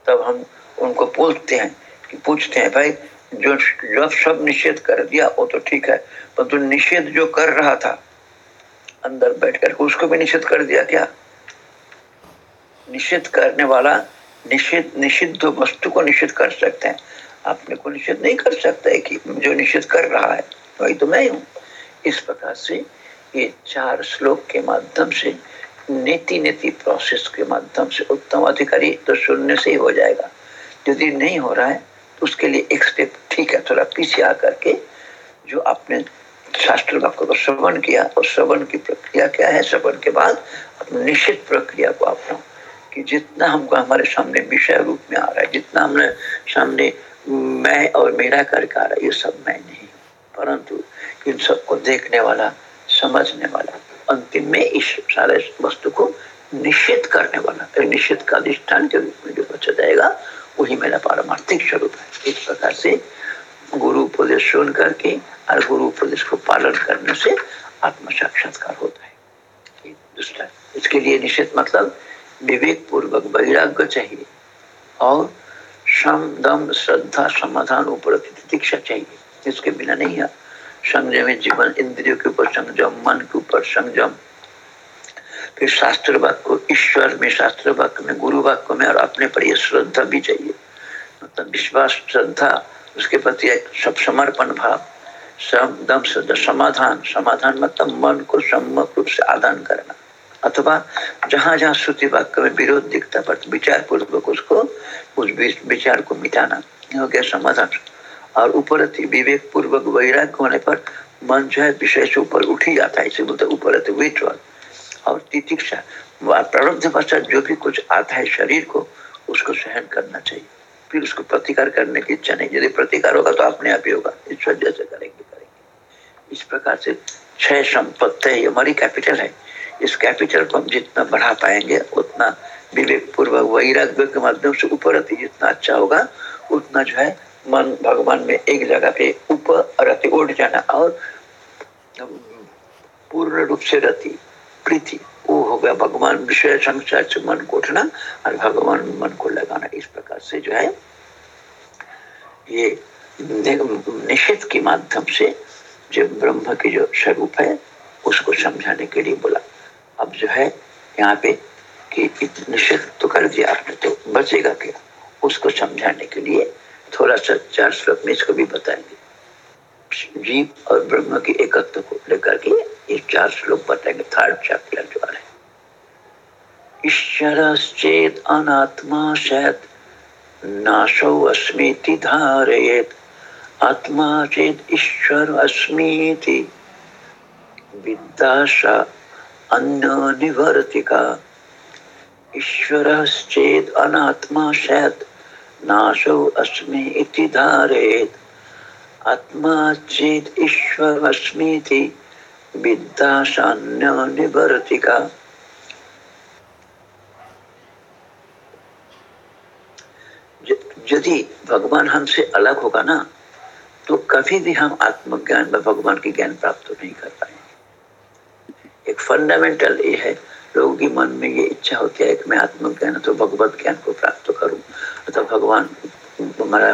तब हम उनको पूछते हैं कि पूछते हैं, भाई, जो जब सब निषेध कर दिया, वो तो ठीक है परंतु तो निषेध जो कर रहा था, अंदर बैठ कर उसको भी निषेध कर दिया क्या? निषेध करने वाला निषेध निषिद्ध वस्तु को निषेध कर सकते हैं। अपने को निषेध नहीं कर सकते कि जो निषेध कर रहा है, वही तो मैं हूँ। इस प्रकार से ये चार श्लोक के माध्यम से नीति नीति प्रोसेस के माध्यम से उत्तम अधिकारी तो शून्य से ही हो जाएगा। यदि नहीं हो रहा है तो उसके लिए एक स्टेप ठीक है। थोड़ा पीछे आकर के जो आपने शास्त्र वाक्य को श्रवण किया, और श्रवण की प्रक्रिया क्या है? श्रवण के बाद निश्चित प्रक्रिया को अपना कि जितना हमको हमारे सामने विषय रूप में आ रहा है, जितना हमने सामने मैं और मेरा करके आ रहा है, ये सब मैं नहीं। परंतु इन सबको देखने वाला, समझने वाला, अंतिम में इस सारे वस्तु को निश्चित करने वाला। निश्चित का अधिष्ठान के रूप में जो बचा जाएगा, वही मेरा पारमार्थिक स्वरूप है। इस प्रकार से गुरु उपदेश सुन करके और गुरु उपदेश को पालन करने से आत्म साक्षात्कार होता है। दूसरा, इसके लिए निश्चित मतलब विवेक पूर्वक वैराग्य चाहिए और सम दम श्रद्धा समाधान ऊपर प्रतीक्षा चाहिए। इसके बिना नहीं है। संयम जीवन इंद्रियों के ऊपर संयम, मन के ऊपर संयम। फिर शास्त्र वाक्य ईश्वर में, शास्त्र वाक्य में, गुरु वाक्य में और अपने पर यह श्रद्धा भी चाहिए। मतलब विश्वास, श्रद्धा, उसके प्रति एक सब समर्पण भाव दम, श्रद्धा, समाधान। समाधान मतलब मन को सम्मक रूप से आदान करना। अथवा जहाँ जहाँ श्रुति वाक्य में विरोध दिखता पर विचार पूर्वक उसको, उस विचार को मिटाना। हो गया समाधान। और ऊपर विवेक पूर्वक वैराग्य होने पर मन जो है विषय से ऊपर उठ ही जाता है, इसे बोलते ऊपर और तितिक्षा प्रारब्ध पश्चात जो भी कुछ आता है शरीर को, उसको सहन करना चाहिए। फिर उसको प्रतिकार करने की इच्छा नहीं, यदि प्रतिकार होगा तो अपने आप ही होगा, ईश्वर जैसे करेंगे करेंगे। इस प्रकार से छह संपत्ति है हमारी कैपिटल है। इस कैपिटल को हम जितना बढ़ा पाएँगे, उतना विवेक पूर्वक वैराग्य के माध्यम से ऊपर जितना अच्छा होगा, उतना जो है मन, भगवान में एक जगह पे ऊपर अति उठ जाना और पूर्ण रूप से रति प्रीति, वो हो गया भगवान विषय संसार से मन को उठना और भगवान मन को लगाना। इस प्रकार से जो है, ये निषेध के माध्यम से जो ब्रह्म के जो स्वरूप है, उसको समझाने के लिए बोला। अब जो है, यहाँ पे कि निषेध तो कर दिया आपने तो बचेगा क्या? उसको समझाने के लिए थोड़ा सा चार श्लोक में इसको भी बताएँगे। जीव और ब्रह्म के एकत्व को लेकर के ये चार श्लोक बताएँगे थर्ड चैप्टर जो है ईश्वरश्चेत अनात्मा शैत नाशो अस्मीति धारयेत, आत्मा चेत ईश्वर अस्मीति। विद्याशा अन्य निवर्तिका। ईश्वरश्चेत अनात्मा शैत नाशो अस्मि इति आत्मा चेत ईश्वर अस्मीति विद्याशान्य निवर्तिका यदि भगवान हमसे अलग होगा ना तो कभी भी हम आत्मज्ञान में भगवान की ज्ञान प्राप्त नहीं कर पाएँगे। एक फंडामेंटल ये है, लोगों के मन में ये इच्छा होती है कि मैं आत्मज्ञान तो भगवत ज्ञान को प्राप्त करूँ। अतः भगवान हमारा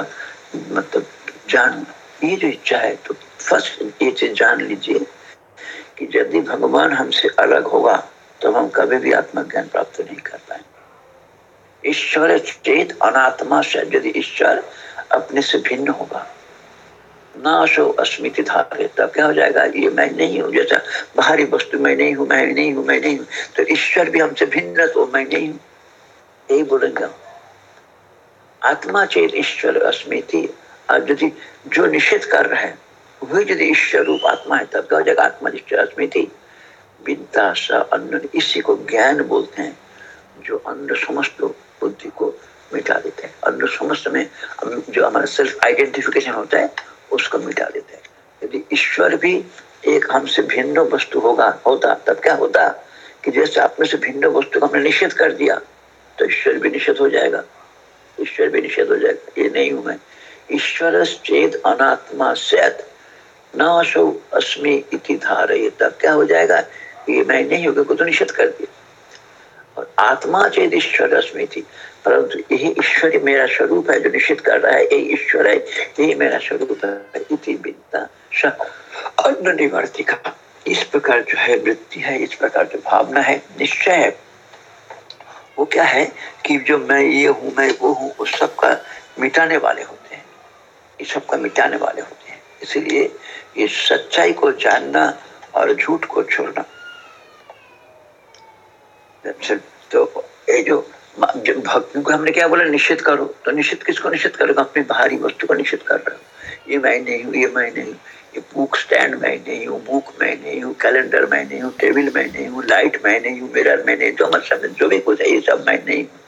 मतलब जान, ये जो इच्छा है तो फ़र्स्ट ये चीज़ जान लीजिए कि यदि भगवान हमसे अलग होगा तो हम कभी भी आत्मज्ञान प्राप्त नहीं कर पाएँगे। ईश्वर चेत अनात्मा से यदि ईश्वर अपने से भिन्न होगा नाशो अस्मित धारे, तब क्या हो जाएगा? ये मैं नहीं हूँ, जैसा बाहरी वस्तु मैं नहीं हूँ, मैं नहीं हूँ, मैं नहीं हूँ तो ईश्वर भी हमसे भिन्न तो मैं नहीं हूँ। यही बोलेंगे आत्मा चेत ईश्वर अस्मिति यदि जो निषेध कर रहे हैं, वही यदि ईश्वर रूप आत्मा है, तब क्या हो जाएगा आत्मा ईश्वर अस्मिति विद्या सा अन्न इसी को ज्ञान बोलते हैं, जो अन्न समस्त बुद्धि को मिटा देते हैं। अन्न समस्त में जो हमारा सेल्फ आइडेंटिफिकेशन होता है, उसको मिटा देते हैं। यदि ईश्वर भी एक हमसे भिन्न वस्तु होगा, होता, तब क्या होता कि जैसे अपने से भिन्न वस्तु को हमने निषेध कर दिया तो ईश्वर भी निषेध हो जाएगा। ईश्वर भी निषेध हो जाएगा। ये नहीं हूँ। मैं ईश्वर चेत अनात्मा सैत नाशो अस्मि इति तब क्या हो जाएगा? ये मैं नहीं हूँ क्योंकि तो निषेध कर दिया। और आत्मा चेत ईश्वर अस्मि थी परंतु यही ईश्वर मेरा स्वरूप है जो निश्चित कर रहा है। यही ईश्वर है, यही मेरा स्वरूप है। इति विद्या अन्न निवर्तिका। इस प्रकार जो है वृत्ति है, इस प्रकार जो भावना है, निश्चय है। वो क्या है कि जो मैं ये हूँ, मैं वो हूँ उस सबका मिटाने वाले होते हैं। इस सबका मिटाने वाले होते हैं। इसलिए ये सच्चाई को जानना और झूठ को छोड़ना। तो ये जो भक्ति को हमने क्या बोला निश्चित करो। तो निश्चित किसको निश्चित करोगे? अपनी बाहरी वस्तु को निश्चित कर रहे हो। ये मैं नहीं हूँ, ये मैं नहीं ये बुक स्टैंड मैं नहीं हूँ बुक मैं नहीं हूँ कैलेंडर मैं नहीं हूँ टेबल मैं नहीं हूँ लाइट मैं नहीं हूँ मिरर मैं नहीं, जो हमारे सामने जो भी कुछ है, ये सब मैं नहीं हूँ।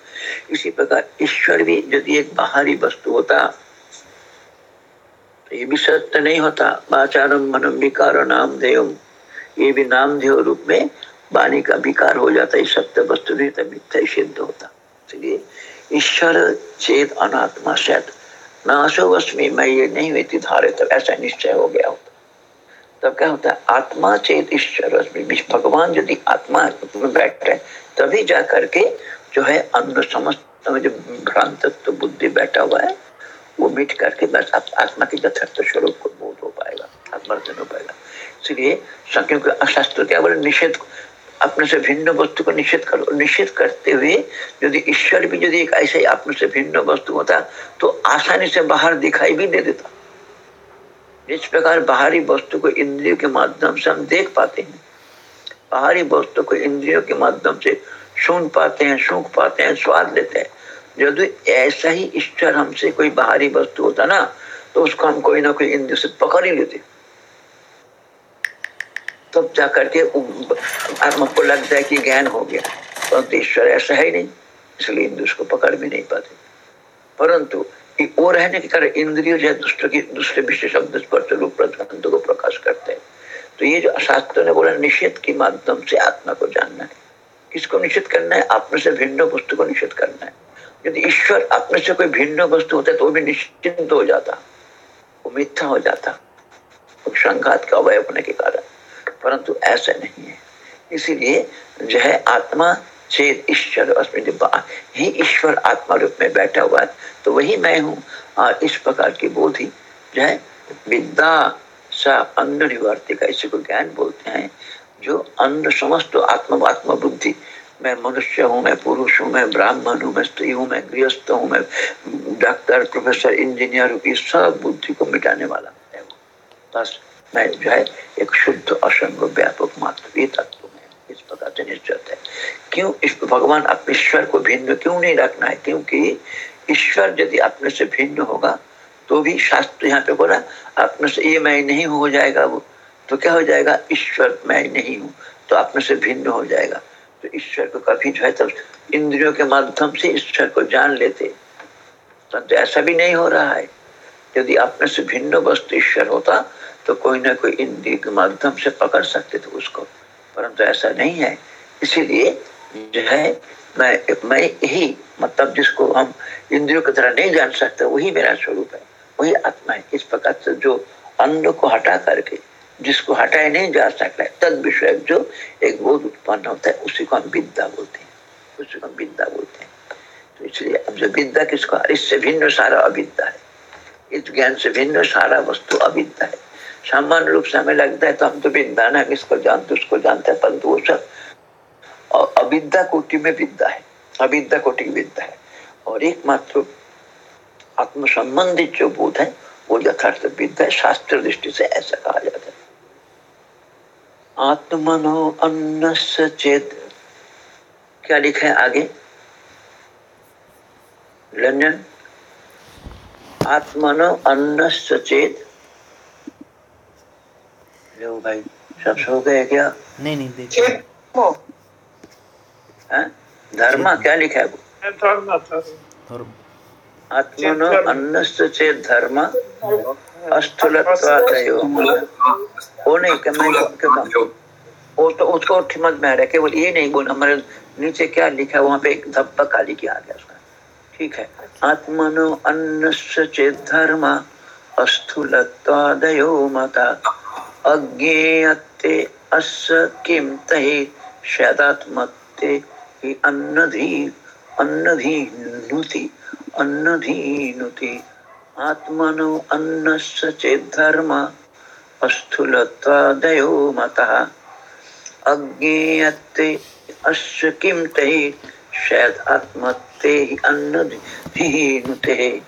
इसी प्रकार ईश्वर भी यदि एक बाहरी वस्तु होता तो ये भी सत्य नहीं होता। बाचारम मनम विकार नाम देव। ये भी नामधेय रूप में वाणी का विकार हो जाता है सत्य वस्तु नहीं तो मिथ्या सिद्ध होता। इसलिए ईश्वर चेत अनात्मा सत नाशोवस्मी मैं ये नहीं थी धारे तब ऐसा निश्चय हो गया होता। तब क्या होता है आत्मा चेत ईश्वर भगवान यदि आत्मा में बैठ रहे तभी जा करके जो है अन्य समस्त में जो भ्रांत तो बुद्धि बैठा हुआ है, वो मिट करके बस आप आत्मा के यथार्थ स्वरूप को बोध हो पाएगा आत्मर्जन हो पाएगा। इसलिए क्योंकि शास्त्र क्या बोले निषेध अपने से भिन्न वस्तु को निषेध करो, निषेध करते हुए यदि ईश्वर भी यदि एक ऐसे अपने से भिन्न वस्तु होता तो आसानी से बाहर दिखाई भी दे देता। इस प्रकार बाहरी वस्तु को इंद्रियों के माध्यम से हम देख पाते हैं। बाहरी वस्तु को इंद्रियों के माध्यम से सुन पाते हैं सूख पाते हैं, स्वाद लेते हैं। यदि ऐसा ही ईश्वर हमसे कोई बाहरी वस्तु होता ना तो उसको हम कोई ना कोई इंद्रियों से पकड़ ही लेते। तब जा करके हमको लगता है कि ज्ञान हो गया। परंतु ईश्वर ऐसा है नहीं, इसलिए इंद्र उसको पकड़ भी नहीं पाते। परंतु वो रहने के कारण इंद्रिय जो दुष्ट की दूसरे विशेष शब्द स्पर्श रूप प्रधान को प्रकाश करते हैं। तो ये जो शास्त्र ने बोला, निषेध के माध्यम से आत्मा को जानना है। किसको निषेध करना है? अपने से भिन्न वस्तु को निषेध करना है। यदि ईश्वर अपने से कोई भिन्न वस्तु होता है तो भी निश्चिंत हो जाता। वो मिथ्या हो जाता। संघात का अवय होने के कारण। परंतु ऐसा नहीं है। इसीलिए जो है आत्मा चेत ईश्वर ही ईश्वर आत्मा रूप में बैठा हुआ है तो वही मैं हूँ। और इस प्रकार की बोधि जो है, विद्या को ज्ञान बोलते हैं, जो अन्न समस्त आत्म आत्म बुद्धि। मैं मनुष्य हूँ, मैं पुरुष हूँ, मैं ब्राह्मण हूँ, मैं स्त्री हूँ, मैं गृहस्थ हूँ, मैं डॉक्टर, प्रोफेसर, इंजीनियर हूँ सब बुद्धि को मिटाने वाला है। वो बस। मैं जो है एक शुद्ध असंग व्यापक मात्र ये तत्व में इस प्रकार से निश्चित है। क्यों? इस भगवान अपने ईश्वर को भिन्न क्यों नहीं रखना है? क्योंकि ईश्वर यदि अपने से भिन्न होगा तो भी शास्त्र यहाँ पे बोला, अपने से ये मैं नहीं हो जाएगा वो। तो क्या हो जाएगा? ईश्वर मैं नहीं हूँ तो अपने से भिन्न हो जाएगा। तो ईश्वर को कभी जो है तो इंद्रियों के माध्यम से ईश्वर को जान लेते। तो ऐसा भी नहीं हो रहा है। यदि अपने से भिन्न वस्तु ईश्वर होता तो कोई ना कोई इंद्रिय के माध्यम से पकड़ सकते थे उसको। परंतु ऐसा नहीं है। इसीलिए जो है, मैं मैं ही मतलब जिसको हम इंद्रियों की तरह नहीं जान सकते, वही मेरा स्वरूप है, वही आत्मा है। इस प्रकार से जो अन्न को हटा करके, जिसको हटाया नहीं जा सकता है तद विषय जो एक बोध उत्पन्न होता है, उसी को हम विद्या बोलते हैं। उसी को हम विद्या बोलते हैं। तो इसलिए अब जो विद्या किसको, इससे भिन्न सारा अविद्या है। इस ज्ञान से भिन्न सारा वस्तु अविद्या है। सामान्य रूप से हमें लगता है तो हम तो विद्या ना किसको जानते उसको जानते हैं परंतु वो सब अविद्या कोटि में विद्या है, अविद्या कोटि की विद्या है। और एकमात्र आत्म संबंधित जो बोध है, वो यथार्थ विद्या है, शास्त्र दृष्टि से ऐसा कहा जाता है। आत्मनो अन्न चेत, क्या लिखा है आगे? रंजन? आत्मनो अन्न चेत लो भाई। सब सो गए क्या? नहीं नहीं देखिए हाँ? धर्म क्या लिखा है? वो आत्मनो अन्न चेत धर्म। अस्थूलत्वादयो। वो नहीं कि मैं वो तो उसको मत में आ रहा केवल ये नहीं बोल हमारे नीचे क्या लिखा है वहाँ पे एक धब्बा काली की आ गया उसका। ठीक है। आत्मनो अन्न चेत धर्म। अस्थूलत्वादयो मता। अज्ञेयते अस्य किम तहे? शदात्मते हि अन्नधी, अन्नधीनुति अन्नधीनुति। आत्मनो अन्नस्य चेद्धर्म अस्थूलत्वादयो मतः। अज्ञेयते अस्य किं ते शायद आत्मते अन्नधीनुते।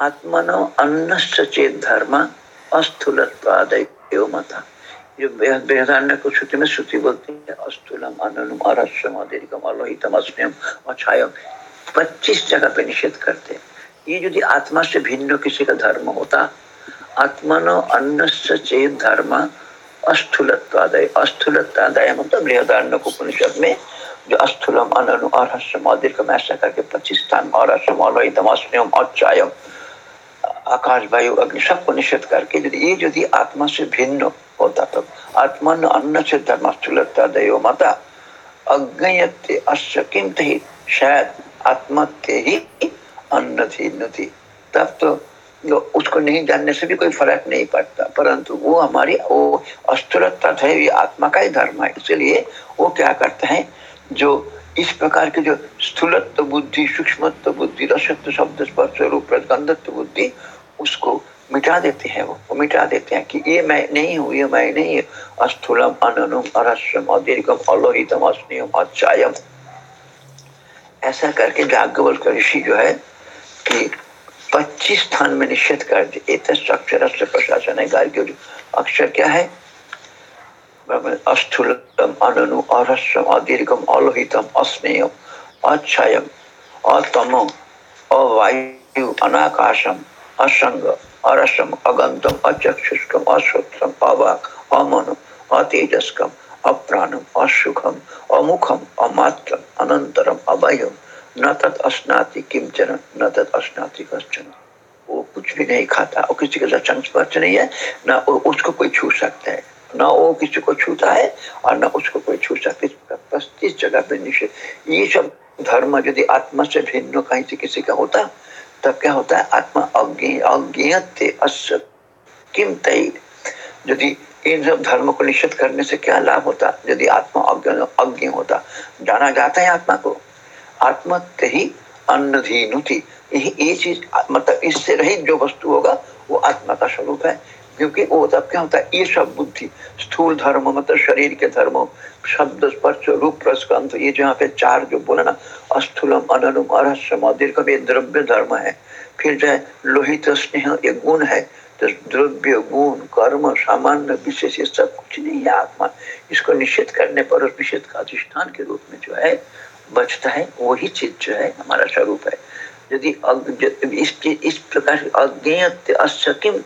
आत्मनो अन्नस्य चेद्धर्म अस्थूलत्वादयो मतः? जो बृहदारण्य को श्रुति में श्रुति बोलती है। अस्थूलम अननुम अरस्यम अदीर्घम अलोहितम अस्म्यम अछायम पच्चीस जगह पे निषेध करते ये यदि आत्मा से भिन्न किसी का धर्म होता, आत्मनो अन्न चेत धर्म, अस्थूलत्वादय अस्थूलत्वादय मतलब बृहदारण्य उपनिषद में, जो अस्थूलम अनु अरहस्यम अदीर्घम ऐसा करके पच्चीस स्थान अरहस्यम अलोहितम अस्म्यम अचायम आकाश, वायु, अग्नि सबको निषेध करके यदि ये यदि आत्मा से भिन्न होता तब आत्मा अन्न से धर्म स्थूलत्वादयो माता। अज्ञयते अश्य किंत ही, शायद आत्मा के ही अन्न थी, न थी। तब तो उसको नहीं जानने से भी कोई फ़र्क नहीं पड़ता, परंतु वो हमारी, वो अस्थिरता है, ये आत्मा का ही धर्म है। इसलिए वो क्या करते हैं, जो इस प्रकार के जो स्थूलत्व बुद्धि, सूक्ष्मत्व बुद्धि, रसत्व शब्द, स्पर्श, रूप गंधत्व बुद्धि उसको मिटा देते हैं वो, मिटा देते हैं कि ये मैं नहीं हूँ ये मैं नहीं अस्थूलम अननुम अरस्यम अदीर्घम अलोहितम अस्नियम अच्छायम ऐसा करके जाग्ञवल का ऋषि जो है कि 25 स्थान में निषेध कर दिए अक्षर प्रशासन है गाय अक्षर क्या है? अस्थूलम अननु अरस्यम अदीर्घम अलोहितम अस्नेयम अच्छायम अतम अवायु अनाकाशम। असंग अरसम अगंतम अचक्षुष्कम अश्वत्थम अवाक अमनु अतेजस्कम अप्राणम असुखम अमुखम अमात्रम अनंतरम अभयम न तत् अस्नाति किमचन न तत् अस्नाति कश्चन वो कुछ भी नहीं खाता और किसी के साथ संस्पर्श नहीं है ना उसको कोई छू सकता है ना वो किसी को छूता है और ना उसको कोई छू सकता है जगह पे निषेध ये सब धर्म यदि आत्मा से भिन्न कहीं से किसी का होता तब क्या होता है? आत्मा अज्ञे, अज्ञेयते यदि इन सब धर्म को निश्चित करने से क्या लाभ होता? यदि आत्मा अज्ञ होता। जाना जाता है आत्मा को। आत्मा ही अन्नधीनु थी यही, ये चीज़ मतलब इससे रहित जो वस्तु होगा, वो आत्मा का स्वरूप है। क्योंकि वो तब क्या होता है? ये सब बुद्धि, स्थूल धर्म मतलब शरीर के धर्म, शब्द, स्पर्श, रूप, रसगंध, ये जहाँ पे चार जो बोला ना, अस्थूलम, अननुम, अरहस्यम दीर्घ द्रव्य धर्म है। फिर जो लोहित स्नेह, ये गुण है। तो द्रव्य, गुण, कर्म, सामान्य, विशेष, ये सब कुछ नहीं है आत्मा। इसको निश्चित करने पर उस निषेध का अधिष्ठान के रूप में जो है, बचता है। वही चीज़ जो है, हमारा स्वरूप है। यदि इस इस प्रकार अज्ञेयम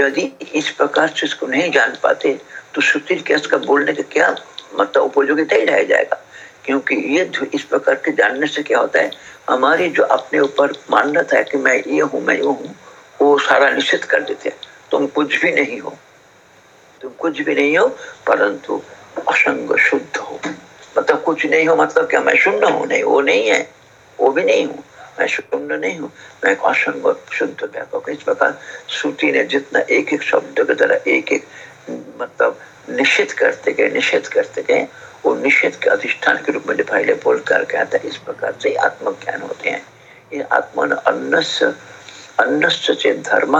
यदि इस प्रकार से इसको नहीं जान पाते तो श्रुति के इसका बोलने का क्या मतलब उपयोगिता ही रह जाएगा? क्योंकि ये इस प्रकार के जानने से क्या होता है, हमारी जो अपने ऊपर मान्यता है कि मैं ये हूँ, मैं ये हूँ, वो सारा निश्चित कर देते हैं। तुम कुछ भी नहीं हो। तुम कुछ भी नहीं हो, परंतु असंग शुद्ध हो। मतलब कुछ नहीं हो मतलब क्या मैं शून्य हूँ? नहीं, वो नहीं है। वो भी नहीं हूँ। मैं शून्य नहीं हूँ। मैं असंग शुद्ध व्यापक इस प्रकार श्रुति ने जितना एक एक शब्द के द्वारा एक एक मतलब निश्चित करते गए, निषेध करते गए, वो निषेध के अधिष्ठान के रूप में पहले बोल कर कहता है इस प्रकार से आत्मज्ञान होते हैं। ये आत्मा अन्न अन्नश्चित धर्म,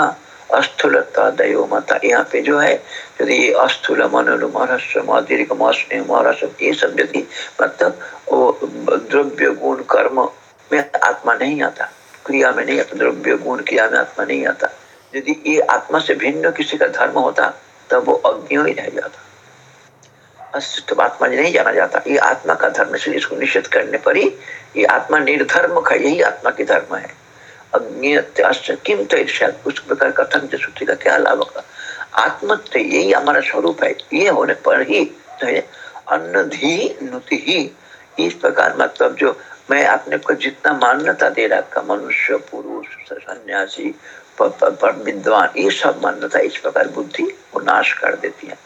अस्थूलता दयो मता। यहाँ पे जो है, यदि अस्थूल ये सब यदि मतलब वो द्रव्य गुण, कर्म में आत्मा नहीं आता। क्रिया में नहीं आता द्रव्य गुण क्रिया में आत्मा नहीं आता। यदि ये आत्मा से भिन्न किसी का धर्म होता, तब वो अज्ञ ही रह जाता। अस्तित्व आत्मा नहीं जाना जाता। ये आत्मा का धर्म से इसको निषेध करने पर ही ये आत्मा निर्धर्म का यही आत्मा की धर्म है। किम उस प्रकार कथन से सूची का क्या लाभ होगा? आत्मत्व यही हमारा स्वरूप है। ये होने पर ही तो अन्न धी नुति। ही इस प्रकार मतलब जो मैं अपने को जितना मान्यता दे रखा, मनुष्य, पुरुष, सन्यासी विद्वान, ये सब मान्यता इस प्रकार बुद्धि को नाश कर देती है।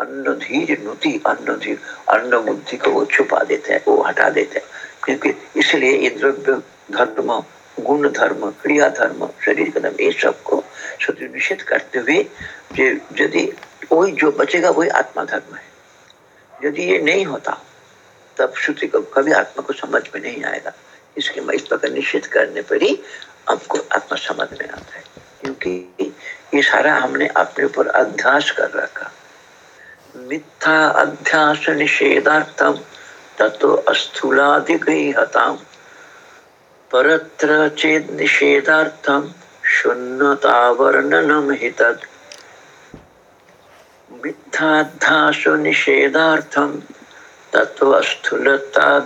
अन्न धीर नुति अन्न धीर अन्न बुद्धि को वो छुपा देते हैं, वो हटा देते हैं। क्योंकि इसलिए द्रव्य धर्म, गुण धर्म, क्रिया धर्म, शरीर का धर्म, ये सबको शत्रु निषेध करते हुए यदि वही जो बचेगा, वही आत्मा धर्म है। यदि ये नहीं होता तब श्रुति को कभी आत्मा को समझ में नहीं आएगा। इसके इस प्रकार निश्चित करने पर ही आपको आत्मा समझ में आता है। क्योंकि ये सारा हमने अपने ऊपर अध्यास कर रखा। मिथ्या अध्यास निषेधार्थम तत्व अस्थूलादिगृहताम परत्र चेद निषेधार्थम शून्यतावर्णनम हि तत्। मिथ्याध्यासु निषेधार्थम शून्यता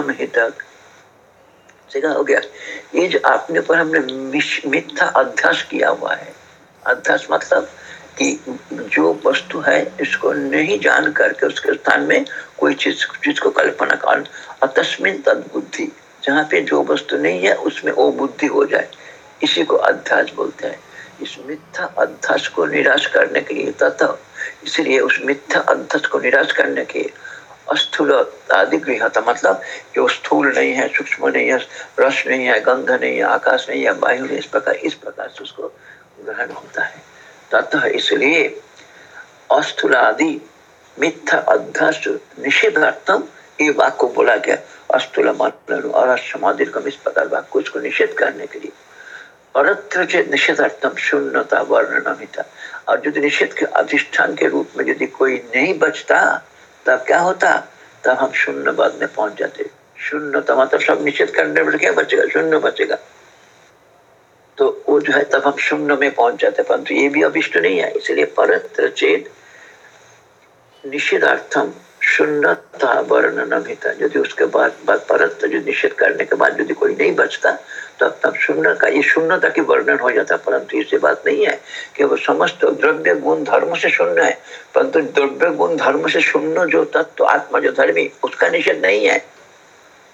हि हो गया। ये जो पर हमने मिथ्या अध्यास किया हुआ है, अध्यास मतलब कि जो वस्तु है, इसको नहीं जान करके उसके स्थान में कोई चीज़ चीज़ को कल्पना कर, अतस्मिन तद बुद्धि जहाँ पे जो वस्तु नहीं है, उसमें वो बुद्धि हो जाए। इसी को अध्यास बोलते हैं। इस मिथ्या अध्यास को निराश करने के लिए तथा इसलिए उस मिथ्या अध्यक्ष को निराश करने के अस्थूल आदि गृहता मतलब जो स्थूल नहीं है, सूक्ष्म नहीं है, रस नहीं है, गंध नहीं है, आकाश नहीं है, वायु नहीं इस प्रकार इस प्रकार से उसको ग्रहण होता है। तथा इसलिए अस्थूल आदि मिथ्या अध्यक्ष निषेधार्थम ये वाक्य को बोला गया। अस्थूल और समाधि इस प्रकार वाक्य उसको निषेध करने के लिए। परत्र निषेधार्थम शून्यता, वर्णनमिता। और यदि निषेध के अधिष्ठान के रूप में यदि कोई नहीं बचता, तब क्या होता? तब हम शून्य बाद में पहुँच जाते। शून्यता मतलब सब निषेध करने पर क्या बचेगा? शून्य बचेगा। तो वो जो है, तब हम शून्य में पहुँच जाते, परंतु ये भी अभिष्ट नहीं है। इसलिए परत्र चेत निषेधार्थम शून्यता वर्णन यदि उसके बाद बाद परत जो निषेध करने के बाद यदि कोई नहीं बचता तो तब शून्य का ये शून्यता की वर्णन हो जाता है परंतु इससे बात नहीं है कि वो समस्त द्रव्य गुण धर्म से शून्य है परंतु द्रव्य गुण धर्म से शून्य जो तत्व तो आत्मा जो धर्मी उसका निषेध नहीं है।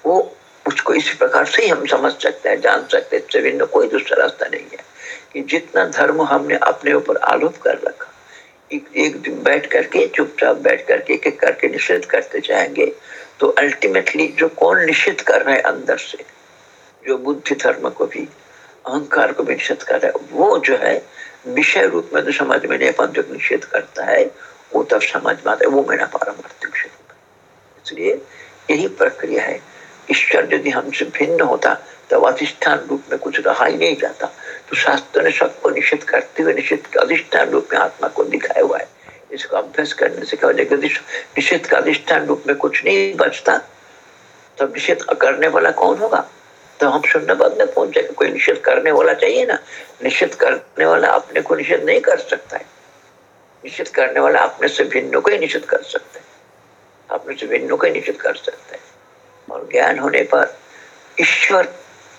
वो उसको इसी प्रकार से ही हम समझ सकते हैं जान सकते हैं इससे भिन्न कोई दूसरा रास्ता नहीं है। कि जितना धर्म हमने अपने ऊपर आरोप कर रखा एक, एक दिन बैठ करके चुपचाप बैठ करके एक एक करके निषेध करते जाएँगे तो अल्टीमेटली जो कौन निषेध कर रहे हैं अंदर से जो बुद्धि धर्म को भी, अहंकार को भी निषेध कर रहा है, वो जो है, विषय रूप में तो समझ में अपन जो निषेध करता है, वो तब समझ में आता है, वो मेरा पारमार्थिक स्वरूप है। इसलिए यही प्रक्रिया है। ईश्वर यदि हमसे भिन्न होता, तब अधिष्ठान रूप में कुछ रहा ही नहीं जाता। तो शास्त्र ने सबको निषेध करते हुए निषेध अधिष्ठान रूप में आत्मा को दिखाया हुआ है। इसको अभ्यास करने से क्या निषेध का अधिष्ठान रूप में कुछ नहीं बचता, तब निषेध करने वाला कौन होगा? तो हम शून्य पद में पहुँच जाएँगे कोई निषेध करने वाला चाहिए ना? निषेध करने वाला अपने को निषेध नहीं कर सकता है। निषेध करने वाला अपने से भिन्न को ही निषेध कर सकता है। अपने से भिन्न को ही निषेध कर सकता है। और ज्ञान होने पर ईश्वर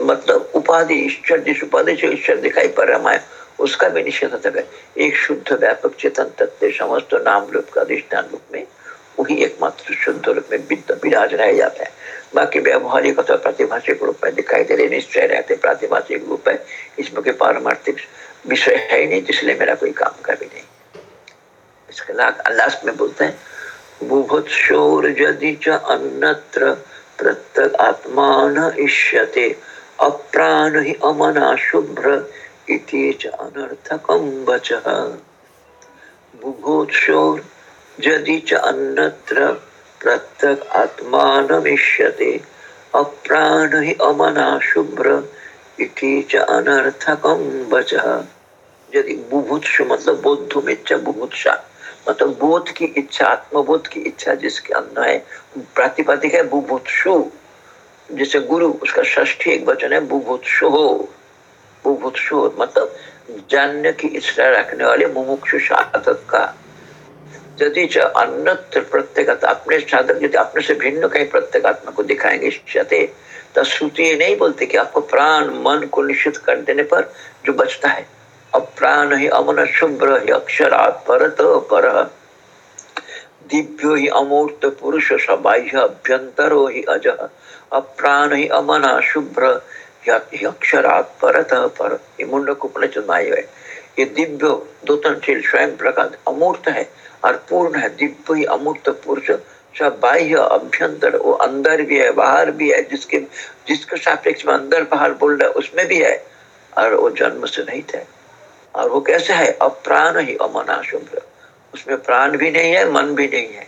मतलब उपाधि, ईश्वर, जिस उपाधि से ईश्वर दिखाई पड़ रहा है, उसका भी होता है। एक शुद्ध व्यापक चेतन तत्व समस्त नाम रूप का अधिष्ठान रूप में वही एकमात्र शुद्ध रूप में विराज रह जाता है। बाकी व्यवहारिक अथवा प्रातिभाषिक रूप में दिखाई दे रहे, निश्चय रहते प्रातिभाषिक रूप है इसमें कोई पारमार्थिक विषय है ही नहीं इसलिए मेरा कोई काम का भी नहीं। इसके लास्ट में बोलते हैं बुभुत्सोर यदि च अन्यत्र आत्मान इष्यते, अप्राण ही अमना शुभ्र इति च अनर्थकं वचः। बुभुत्सोर यदि च अन्यत्र अप्राण अमना शुभ्र इति च वचः। यदि बुभुत्सु मतलब बुभुत्सा मतलब बोध की इच्छा आत्मबोध की इच्छा जिसके अंदर है, प्रातिपदिक है बुभुत्सु। जैसे गुरु, उसका ष्ठी एक वचन है, बुभुत्सु हो। बुभुत्सु मतलब जानने की इच्छा रखने वाले मुमुक्षु साधक का। यदि अन्यत्र प्रत्येक अपने साधक यदि अपने से भिन्न कहीं प्रत्येगात्मा को दिखाएँगे क्षते तो श्रुति ये नहीं बोलते कि आपको प्राण, मन को निश्चित कर देने पर जो बचता है। अब प्राण ही अमन शुभ्र ही अक्षरात परत पर। दिव्यो ही अमूर्त पुरुष सबाह्य अभ्यंतरो ही अज। अप्राण ही अमन शुभ्र अक्षरात परत पर मुंडक उपनिषद है ये दिव्य स्वयं प्रकाश अमूर्त है और पूर्ण है दिव्य ही अमूर्त पुरुष सब बाह्य अभ्यंतर वो अंदर भी है बाहर भी है जिसके जिसके सापेक्ष में अंदर बाहर बोल रहा है उसमें भी है और वो जन्म से नहीं थे और वो कैसे है अप्राण ही अमना शुभ्र उसमें प्राण भी नहीं है मन भी नहीं है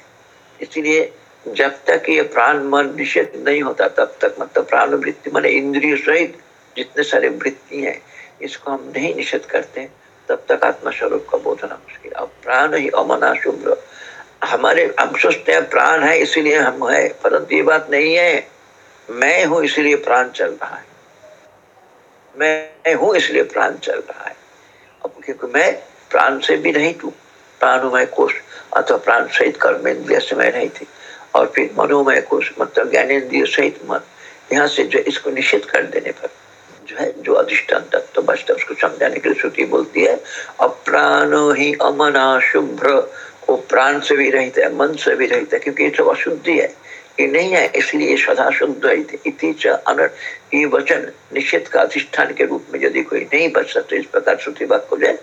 इसलिए जब तक ये प्राण मन निषेध नहीं होता, तब तक मतलब प्राण वृत्ति मन इंद्रिय सहित जितने सारे वृत्ति हैं, इसको हम नहीं निषेध करते, तब तक आत्मा स्वरूप का बोधना मुश्किल। अब प्राण ही अमना शुभ्र। हमारे, हम सोचते हैं प्राण है, इसीलिए हम है, परंतु ये बात नहीं है। मैं हूँ, इसलिए प्राण चल रहा है। मैं हूँ, इसलिए प्राण चल रहा है। अब क्योंकि मैं प्राण से भी नहीं तू प्राणुमय कोष, अथवा प्राण सहित कर्मेंद्रिय से मैं नहीं थी। और फिर मनोमय कोष मतलब ज्ञानेन्द्रिय सहित मन यहाँ से जो इसको निषेध कर देने पर जो है, जो अधिष्ठान तत्व तो बचता उसको समझाने के लिए श्रुति बोलती है, अप्राण ही अमना शुभ्र। वो प्राण से भी रहित है, मन से भी रहित है, क्योंकि ये सब अशुद्धि है। ये नहीं है, इसलिए सदा शुद्ध ये वचन निषेध का अधिष्ठान के रूप में यदि कोई नहीं बच सकते इस प्रकार श्रुति वाक्य जो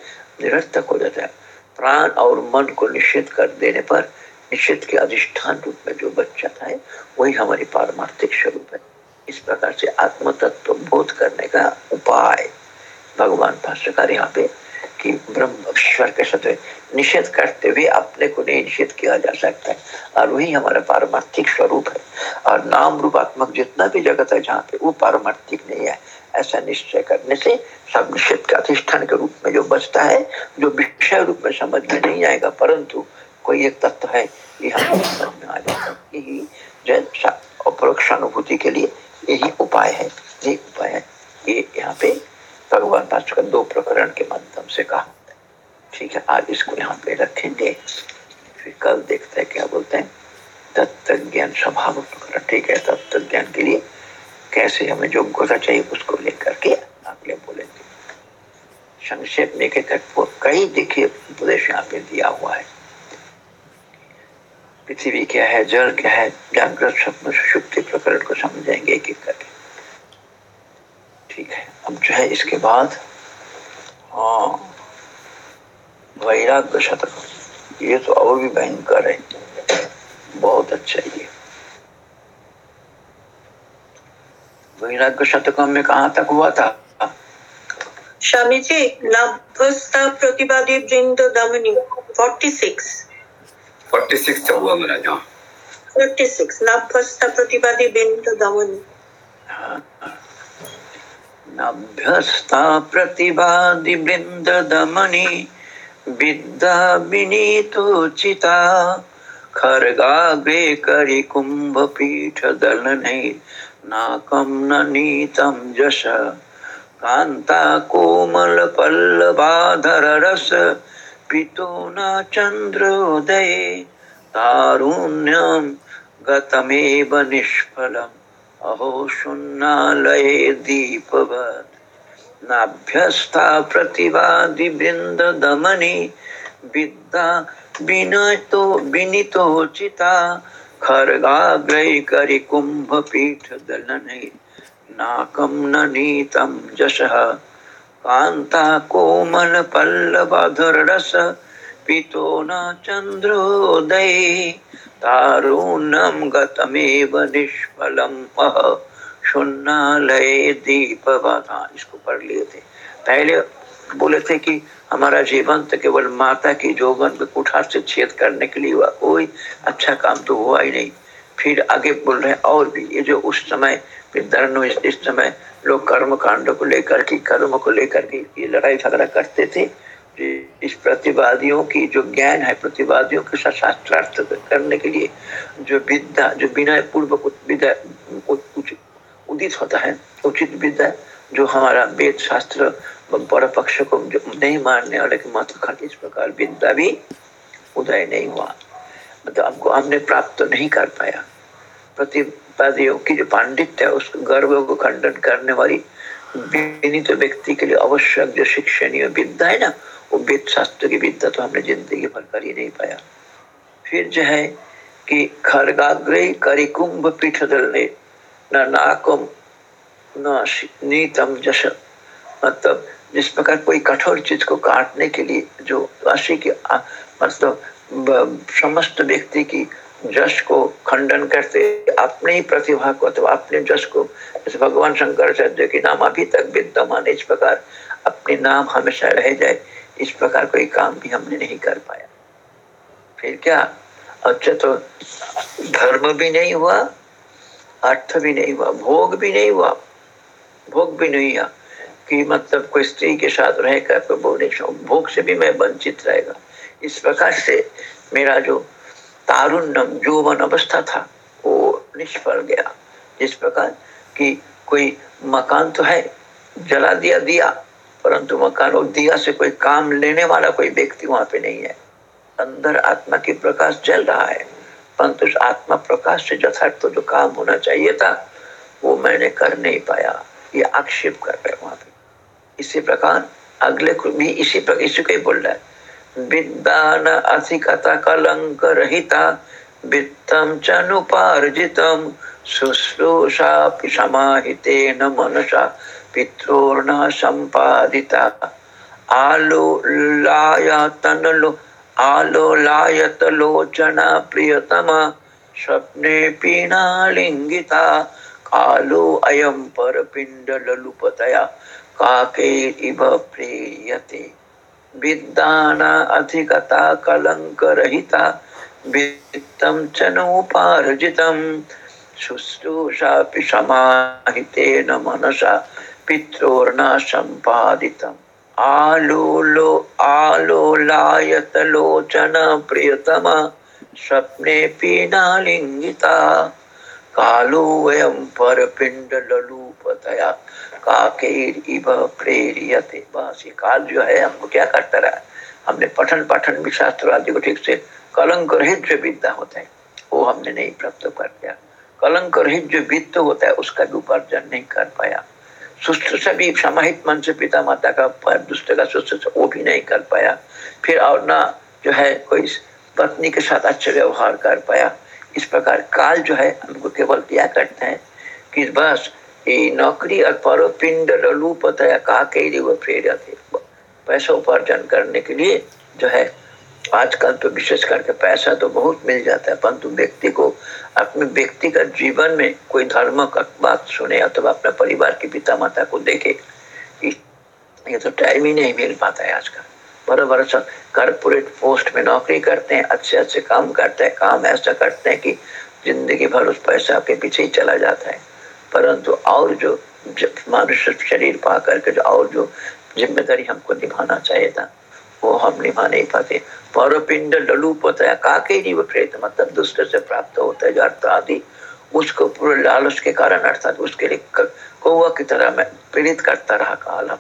निरर्थक हो जाता है। प्राण और मन को निषेध कर देने पर निषेध के अधिष्ठान रूप में जो बच जाता है वही हमारी पारमार्थिक स्वरूप है। इस प्रकार से आत्म तत्व बोध करने का उपाय भगवान भाष्यकार यहाँ पे कि ब्रह्म ईश्वर के साथ निषेध करते हुए अपने को नहीं निषेध किया जा सकता है। और वही हमारा पारमार्थिक स्वरूप है। और नाम रूपात्मक जितना भी जगत है जहाँ पे वो पारमार्थिक नहीं है। ऐसा निश्चय करने से सब निषेध के अधिष्ठान के रूप में जो बचता है, जो विषय रूप में समझ में नहीं आएगा, परंतु कोई एक तत्व है ये हमें आ जाता यही जो अनुभूति के लिए यही उपाय है। यही उपाय है ये यहाँ पे भगवान भास्कर दो प्रकरण के माध्यम से कहा। ठीक है, आज इसको यहाँ पे रखेंगे। फिर कल देखते हैं क्या बोलते हैं। तत्व ज्ञान स्वभाव प्रकरण। ठीक है तत्व ज्ञान के लिए कैसे हमें जो योग्यता चाहिए उसको लेकर के अगले बोलेंगे। संक्षेप में कई देखिए उपदेश यहाँ पे दिया हुआ है। पृथ्वी क्या है जल क्या है, जागृत स्वप्न सुषुप्ति प्रकरण को समझेंगे एक एक करके। ठीक है, अब जो है इसके बाद हाँ वैराग्य शतक। ये तो और भी भयंकर है। बहुत अच्छा ये। वैराग्य शतक में कहा तक हुआ था? स्वामी जी, लाभस्था प्रतिवादी वृंद दमनी 46 46 चल हुआ मेरा जहाँ 46 लाभस्था प्रतिवादी वृंद दमनी नभ्यस्ता प्रतिवादी वृंद दमनी विद्या विनीतोचिता खर्गाग्रे करि नाकं न नीतं जश। कान्ता कोमलपल्लवाधररस पितो न चन्द्रोदये तारुण्यं गतमेव निष्फलम्। अहो शून्नालये दीपवत्। नाभ्यस्ता प्रतिवादिवृन्ददमनि विद्या विनतो विनितोचिता खर्गाग्रैकरिकुम्भपीठदलने। नाकं न नीतं जशः। कान्ता कोमलपल्लवधररस पितो न चन्द्रोदये, तारुण्यं गतमेव निष्फलम्। अह शून्नालय दीपवता। इसको पढ़ लिए थे। पहले बोले थे कि हमारा जीवन तो केवल माता की जोगन के कुठार से छेद करने के लिए हुआ। कोई अच्छा काम तो हुआ ही नहीं। फिर आगे बोल रहे हैं और भी। ये जो उस समय इस, इस समय लोग कर्म कांड को लेकर के कर्म को लेकर के ये लड़ाई झगड़ा करते थे। इस प्रतिवादियों की जो ज्ञान है प्रतिवादियों के साथ शास्त्रार्थ करने के लिए जो विद्या जो बिना पूर्व विद्या उदित होता है उचित विद्या जो हमारा वेद शास्त्र पर पक्ष को नहीं मानने वाले के मत खा इस प्रकार विद्या भी उदय नहीं हुआ। मतलब हमको हमने प्राप्त तो नहीं कर पाया। प्रतिपादियों की जो पांडित्य है, उस गर्व को खंडन करने वाली विनीत व्यक्ति के लिए आवश्यक जो शिक्षणीय विद्या है ना, वो वेद शास्त्र की विद्या तो हमने ज़िंदगी भर कर ही नहीं पाया। फिर जो है कि खरगाग्रे करिकुंभ पीठ दल ने न नाकम, न नीतम जश। मतलब जिस प्रकार कोई कठोर चीज़ को काटने के लिए जो राशि की मतलब समस्त व्यक्ति की जश को खंडन करते, अपने ही प्रतिभा को, अथवा अपने जश को, जैसे भगवान शंकराचार्य के नाम अभी तक विद्यमान इस प्रकार अपने नाम हमेशा रह जाए, इस प्रकार कोई काम भी हमने नहीं कर पाया। फिर क्या? अच्छा तो धर्म भी नहीं हुआ, अर्थ भी नहीं हुआ, भोग भी नहीं हुआ, भोग भी नहीं हुआ, कि मतलब कोई स्त्री के साथ रहकर प्रभु नहीं भोग से भी मैं वंचित रहेगा। इस प्रकार से मेरा जो तारुण्यम जोवन अवस्था था, वो निष्फल गया। इस प्रकार कि कोई मकान तो है, जला दिया दिया, परंतु मकान और दिया से कोई काम लेने वाला कोई व्यक्ति वहाँ पे नहीं है। अंदर आत्मा की प्रकाश जल रहा है, परंतु आत्मा प्रकाश से यथार्थ तो जो काम होना चाहिए था, वो मैंने कर नहीं पाया। ये आक्षेप कर रहे वहाँ पे। इसी प्रकार अगले भी इसी प्रकार इसी को ही बोल रहा है। विद्यान अधिकता कलंक रहिता वित्तम चनुपार्जितम शुश्रूषा समाहितेन मनसा पित्रोर्न संपादिता आलोलायतनलो आलोलायत लोचना प्रियतमा, स्वप्ने पीणालिंगिता कालो अयम पर पिंड ललुपतया काकैरिव प्रीयते। विद्याना अधिकता कलङ्करहिता, वित्तं च नोपार्जितं शुश्रूषापि समाहितेन मनसा, पित्रोर्न सम्पादितम्। आलोलो आलोलायतलोचन प्रियतमा स्वप्ने पीनालिङ्गिता। कालो वयं परपिण्डललूपतया प्रेरियते बस ये काल जो है, हमको क्या करता रहा? हमने पठन पाठन भी शास्त्र आदि को ठीक से कलंक रहित जो विद्या होता है, वो हमने नहीं प्राप्त कर पाया। कलंक रहित जो वित्त होता है, उसका भी उपार्जन नहीं कर पाया। सुस्त भी समाहित मन से पिता माता का दूसरे का सुस्त वो भी नहीं कर पाया। फिर और ना जो है, कोई पत्नी के साथ अच्छे व्यवहार कर पाया। इस प्रकार काल जो है, हमको केवल क्या करते हैं कि बस ये नौकरी और परोपिंड ललूपतया काके प्रेरित पैसा उपार्जन करने के लिए जो है आजकल तो विशेष करके पैसा तो बहुत मिल जाता है परंतु व्यक्ति को अपने व्यक्तिगत जीवन में कोई धर्म का बात सुने अथवा अपने परिवार के पिता माता को देखे ये तो टाइम ही नहीं मिल पाता है आजकल बड़े बड़े कारपोरेट पोस्ट में नौकरी करते हैं अच्छे अच्छे काम करते हैं काम ऐसा करते हैं कि ज़िंदगी भर उस पैसा के पीछे ही चला जाता है परंतु और जो मनुष्य शरीर पा करके जो और जो ज़िम्मेदारी हमको निभाना चाहिए था, वो हम निभा नहीं पाते। पर पिंड ललूप होता है काके जीव प्रेत मतलब दूसरे से प्राप्त होता है जो अर्थ आदि, उसको पूरे लालच के कारण, अर्थात उसके लिए कौआ की तरह मैं पीड़ित करता रहा काल हम।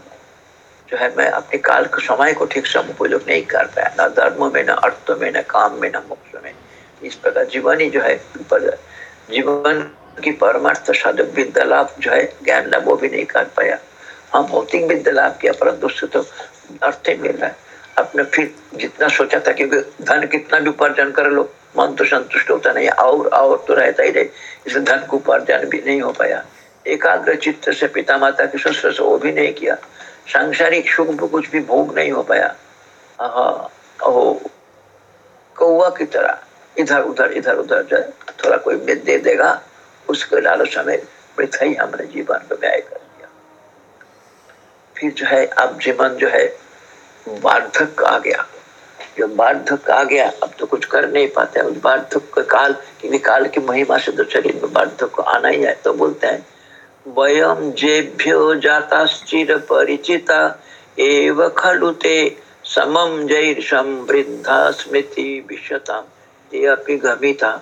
जो है मैं अपने काल के, समय को ठीक से उपयोग नहीं कर पाया, ना धर्म में, ना अर्थ में, ना काम में, ना मोक्ष में। इस प्रकार जीवन ही जो है जीवन की परमार्थ साधक विद्या लाभ जो है, ज्ञान लाभ वो भी नहीं कर पाया। हम भौतिक विद्या लाभ किया, परंतु उससे तो अर्थ ही मिल रहा है। अपने फिर जितना सोचा था क्योंकि धन कितना भी उपार्जन कर लो, मन तो संतुष्ट होता नहीं, और और तो रहता ही रहे इसलिए धन को उपार्जन भी नहीं हो पाया। एकाग्र चित्त से पिता माता के शस्त्र से वो भी नहीं किया। सांसारिक सुख को कुछ भी भोग नहीं हो पाया। कौआ की तरह इधर उधर इधर उधर जो थोड़ा कोई दे देगा। उसके लालच में ही हमने जीवन को व्याय कर दिया। फिर जो है, अब जीवन जो है वार्धक आ गया। जो वार्धक आ गया, अब तो कुछ कर नहीं पाते उस वार्धक का काल क्योंकि काल की महिमा से तो शरीर में वार्धक को आना ही है तो बोलते हैं वयम जेभ्यो जाताश्चिर परिचिता, एव खलु ते समम जैर समृद्धा स्मृति विशता ये अपि गमिता।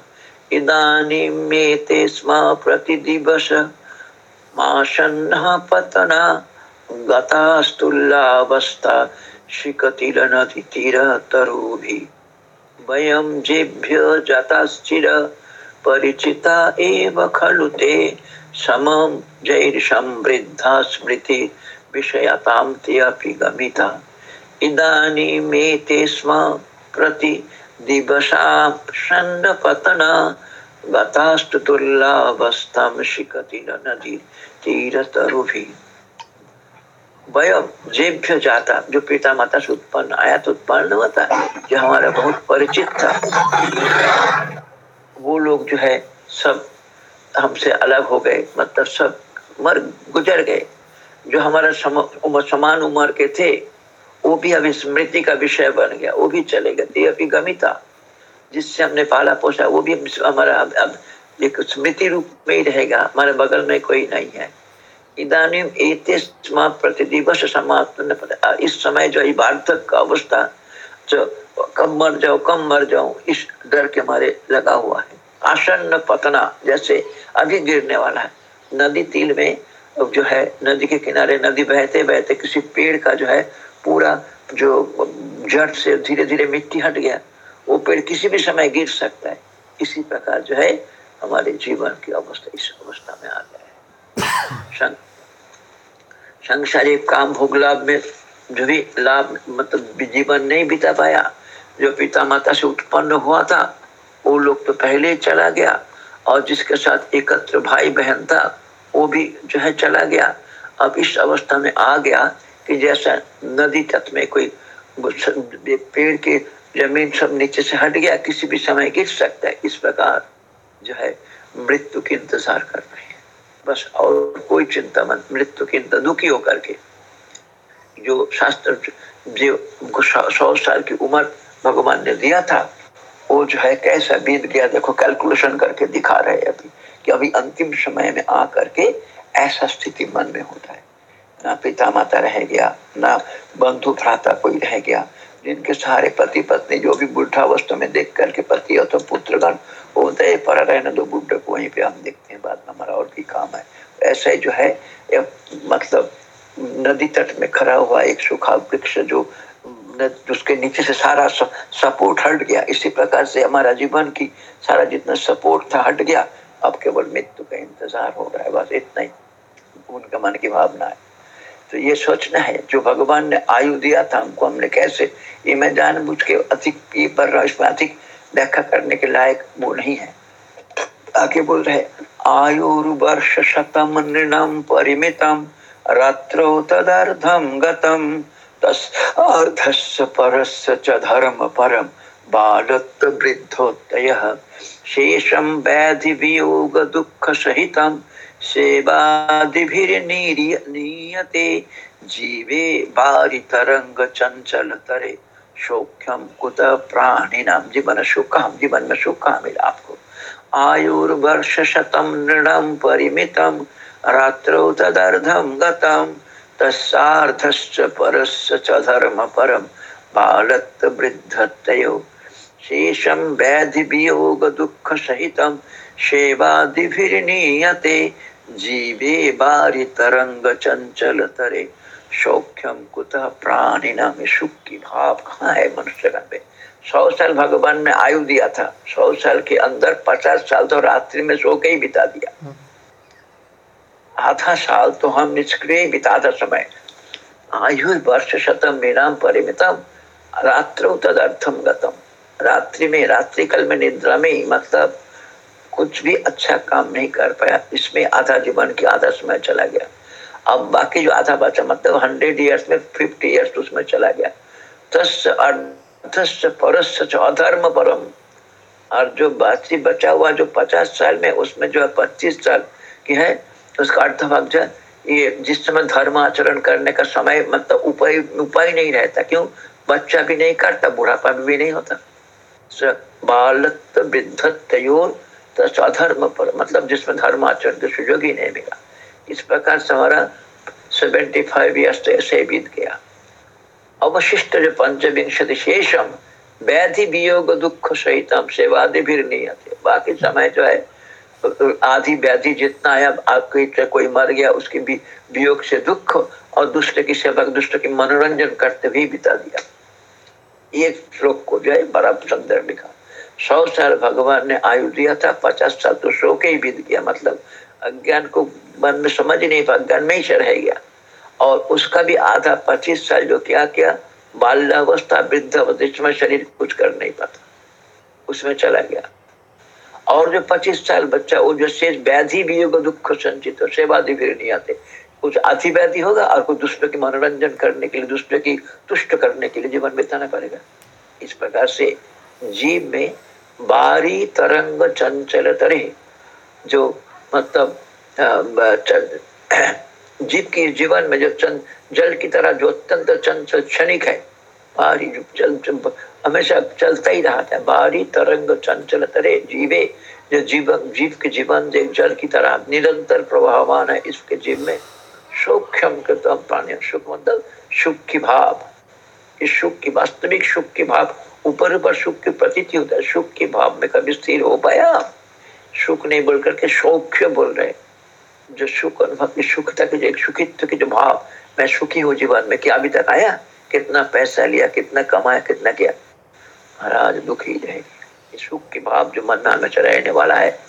इदानीमेते स्म प्रतिदिवस माशन्नः पतना गतास्तुल्लावस्था वयं जेभ्य जाताश्चिर परिचिता एव खलु ते समं स्मृति विषयतां ते अपि गमिता। स्म प्रति गतास्तु शिखति नदी जेभ्य जाता जो पिता माता से उत्पन्न आया तो उत्पन्न होता जो हमारा बहुत परिचित था वो लोग जो है सब हमसे अलग हो गए मतलब सब मर गुजर गए जो हमारा सम, समान उम्र के थे वो भी अभी स्मृति का विषय बन गया वो भी चले गए। अभी गमिता जिससे हमने पाला पोसा वो भी हमारा अब, अब एक स्मृति रूप में ही रहेगा। हमारे बगल में कोई नहीं है। इदानीम प्रतिदिवस समाप्त इस समय जो वार्धक का अवस्था जो कम मर जाओ कम मर जाओ इस डर के मारे लगा हुआ है। आसन्न पतना जैसे अभी गिरने वाला है। नदी तील में जो है नदी के किनारे नदी बहते बहते किसी पेड़ का जो है पूरा जो जड़ से धीरे धीरे मिट्टी हट गया, वो पेड़ किसी भी समय गिर सकता है। इसी प्रकार जो है, हमारे जीवन की अवस्था, इस अवस्था में आ गया है। सांसारिक काम भोग लाभ में जो भी लाभ मतलब जीवन नहीं बिता पाया, जो पिता माता से उत्पन्न हुआ था, वो लोग तो पहले चला गया और जिसके साथ एकत्र भाई बहन था, वो भी जो है चला गया। अब इस अवस्था में आ गया कि जैसा नदी तट में कोई पेड़ के ज़मीन सब नीचे से हट गया, किसी भी समय गिर सकता है। इस प्रकार जो है, मृत्यु की इंतज़ार कर रहे हैं। बस और कोई चिंता मत, मृत्यु की दुखी होकर के। जो शास्त्र जो सौ साल की उम्र भगवान ने दिया था, वो जो है कैसा बीत गया, देखो कैलकुलेशन करके दिखा रहे हैं अभी कि अभी अंतिम समय में आ करके ऐसा स्थिति मन में होता है। ना पिता माता रह गया, ना बंधु भ्राता कोई रह गया। जिनके सारे पति पत्नी जो भी बुढ़ा वस्तु में देख करके पति हो तो पुत्रगण होते है पर रहने दो, बुढ़े को वहीं पे हम देखते हैं, बाद में हमारा और भी काम है। ऐसे जो है मतलब नदी तट में खड़ा हुआ एक सूखा वृक्ष जो उसके नीचे से सारा सपोर्ट हट गया। इसी प्रकार से हमारा जीवन की सारा जितना सपोर्ट था हट गया। अब केवल मृत्यु का इंतज़ार हो रहा है, बस इतना ही। उनका मन की भावना है। तो ये सोचना है, जो भगवान ने आयु दिया था हमको हमने कैसे, ये मैं जान बुझ के अधिक, ये इसमें अधिक व्याख्या करने के लायक वो नहीं है। आगे बोल रहे, आयुर्वर्ष शतम नृणम परिमितम, रात्रो तदर्धम गतम, तस अर्धस्य परस्य च धर्म परम बालत्व वृद्धोत्तय, शेषम व्याधि वियोग दुख सहितम सेवादिभिर्नीयते जीवे बारी तरंग चंचल तरे। सौख्यम कुत प्राणिनाम जीवन सुखम जीवन में सुख मिला आपको। आयुर्वर्ष शतम नृणम परिमितम रात्रौ तदर्धम गतम तस्सार्धश्च परस्य धर्म परम सेवादिभिर्नीयते जीवे बारी तरंग चंचल तरे। सौख्यम कुतः प्राणिना में सुख की भाव कहाँ है मनुष्य में सौ साल भगवान ने आयु दिया था। सौ साल के अंदर पचास साल तो रात्रि में सो के ही बिता दिया। आधा साल तो हम निष्क्रिय बिता था समय। आयु वर्ष शतम मीनाम परिमितम। रात्रो तदर्थम गतम। रात्रि में रात्रि कल में निद्रा में मतलब कुछ भी अच्छा काम नहीं कर पाया, इसमें आधा जीवन की आधा समय चला गया। अब बाकी जो आधा बचा मतलब हंड्रेड ईयर्स में फिफ्टी ईयर्स तो उसमें चला गया। अधर्म परम। और जो बाकी बचा हुआ, जो पचास साल में, उसमें जो है पच्चीस साल की है, उसका अर्थ भाग जो ये जिस समय धर्म आचरण करने का समय मतलब उपाय उपाय नहीं रहता, क्यों? बच्चा भी नहीं करता, बुढ़ापा भी नहीं होता। बालत्व वृद्धत्योर अधर्म पर मतलब जिसमें धर्म आचरण के सुयोग ही नहीं मिला। इस प्रकार से हमारा सेवेंटी फाइव ईयर्स तो ऐसे बीत गया। अवशिष्ट जो पंचविंशति शेषम, व्याधि वियोग दुख सहितम, सेवादि भी नहीं आते बाकी समय जो है आधी व्याधि जितना है आपके कोई मर गया, उसकी भी वियोग से दुख और दुष्ट की सेवा दुष्ट की मनोरंजन करते हुए बिता दिया। एक श्लोक को जो है बड़ा सुंदर लिखा। सौ साल भगवान ने आयु दिया था, पचास साल तो सो के ही बीत गया मतलब अज्ञान को मन में समझ नहीं पा, अज्ञान में ही रह गया। और उसका भी आधा पच्चीस साल जो क्या किया, बाल्यावस्था वृद्ध जिसमें शरीर कुछ कर नहीं पाता, उसमें चला गया। और जो पच्चीस साल बच्चा, वो जो शेष व्याधि भी होगा दुख संचित हो सेवादि भी नहीं आते। कुछ अति व्याधि होगा और कुछ दुष्ट के मनोरंजन करने के लिए, दुष्ट की तुष्ट करने के लिए जीवन बिताना पड़ेगा। इस प्रकार से जीव में बारी तरंग चंचल तरे जो मतलब जीव की जीवन में जो चंद जल की तरह जो अत्यंत चंचल क्षणिक है बारी जो चल, हमेशा चलता ही रहा था बारी तरंग चंचल तरे जीवे जो जीवन जीव के जीवन जो जल की तरह निरंतर प्रवाहमान है इसके जीव में सूक्ष्म प्राणी सुख मतलब सुख की भाव। इस सुख की वास्तविक सुख की भाव ऊपर ऊपर सुख की प्रतीति होता है। सुख के भाव में कभी स्थिर हो पाया? सुख नहीं बोल करके सौख्य बोल रहे। जो सुख अनुभव सुखता के जो सुखित्व के जो भाव, मैं सुखी हूँ जीवन में, क्या अभी तक आया? कितना पैसा लिया, कितना कमाया, कितना किया? महाराज दुखी रहेगी सुख के भाव जो मन में रहने वाला है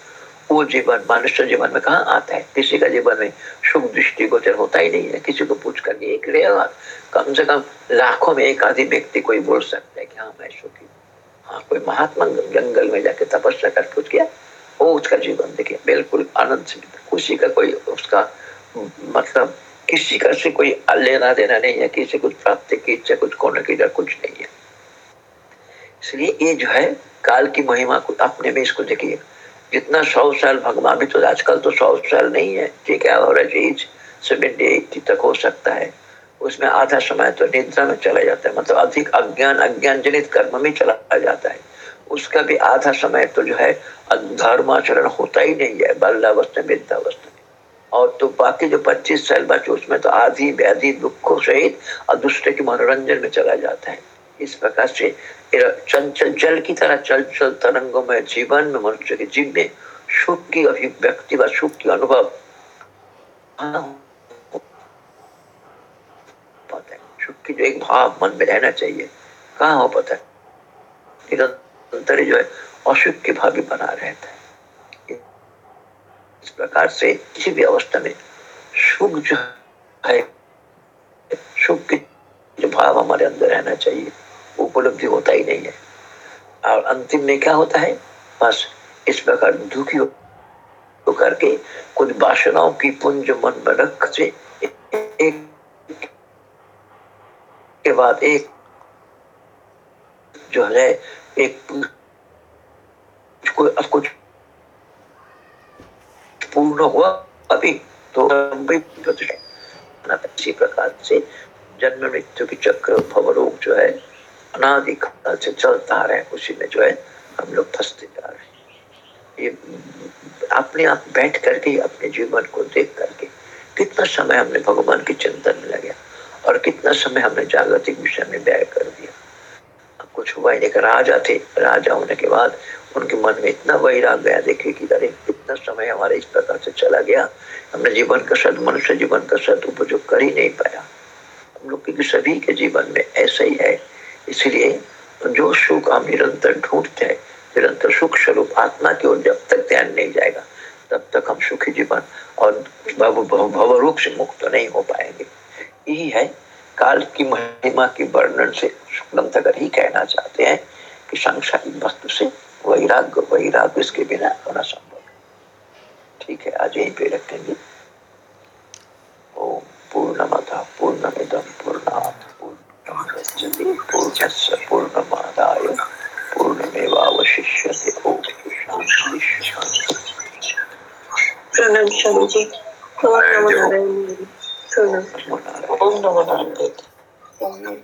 वो जीवन, मनुष्य जीवन में कहा आता है? किसी का जीवन में सुख दृष्टि गोचर होता ही नहीं है। किसी को पूछ करके एक रेगा कम से कम लाखों में एक आधी व्यक्ति कोई बोल सकता है कि हाँ मैं सुखी हाँ। कोई महात्मा जंगल में जाके तपस्या कर कुछ किया वो उसका जीवन देखिए, बिल्कुल आनंद से खुशी का कोई उसका मतलब किसी का से कोई लेना देना नहीं है, किसी कुछ प्राप्ति की इच्छा, कुछ कोने की कुछ नहीं है। इसलिए ये जो है, काल की महिमा को अपने में इसको देखिए। जितना सौ साल भगवान भी तो आजकल तो सौ साल नहीं है। ठीक है, और एज सेवेंटी तक हो सकता है। उसमें आधा समय तो निद्रा में चला जाता है मतलब अधिक अज्ञान अज्ञान जनित कर्म में चला जाता है। उसका भी आधा समय तो जो है धर्माचरण होता ही नहीं है, बाल्यावस्था, वृद्धावस्था। में और तो बाकी जो 25 साल बचे, उसमें तो आधी व्याधि, दुखों सहित, और दूसरे के मनोरंजन में चला जाता है। इस प्रकार से चंचल जल की तरह चल चल तरंगों में, जीवन में मनुष्य के जीव में सुख की अभिव्यक्ति व सुख की अनुभव। सुख की जो एक भाव मन में रहना चाहिए। कहाँ हो पता है? निरंतर जो है, असुख के भाव बना रहता है। इस प्रकार से किसी भी अवस्था में सुख जो है, सुख के जो भाव हमारे अंदर रहना चाहिए। उपलब्धि होता ही नहीं है। और अंतिम में क्या होता है? बस इस प्रकार दुखी हो करके कुछ वासनाओं की पुंज मन रख से एक के बाद एक जो है, एक कुछ पूर्ण हुआ अभी तो इसी प्रकार से जन्म मृत्यु के चक्र, भवरोग जो है अनादि काल से चलता आ रहा है, उसी में जो है हम लोग फंसते जा रहे हैं। ये अपने आप बैठ करके, अपने जीवन को देख करके, कितना समय हमने भगवान के चिंतन में लगे, और कितना समय हमने जागतिक विषय में व्यय कर दिया। अब कुछ हुआ ही नहीं राजा थे, राजा होने के बाद उनके मन में इतना वैराग गया देखिए कि अरे इतना समय हमारे इस प्रकार से चला गया, हमने जीवन का सद मनुष्य जीवन का सद उपयोग कर ही नहीं पाया। हम लोग के सभी के जीवन में ऐसा ही है इसलिए जो सुख हम निरंतर ढूंढते हैं निरंतर सुख स्वरूप आत्मा की ओर जब तक ध्यान नहीं जाएगा, तब तक हम सुखी जीवन और भव भवरूप से मुक्त नहीं हो पाएँगे। यही है, काल की महिमा के वर्णन से शुक्लम तक ही कहना चाहते हैं कि सांसारिक वस्तु से वैराग्य वैराग्य इसके बिना होना संभव है। ठीक है, आज यहीं पे रखेंगे। ओम पूर्ण पूर्णमद पूर्णमिदम पूर्णात्। पूर्णमुदच्यते पूर्णस्य पूर्णमादाय पूर्णमेवावशिष्यते। ओम शांति शांति प्रणाम स्वामी जी ओम नमो नारायण। प्रणाम नमो नारायण। ओम नमो नारायण।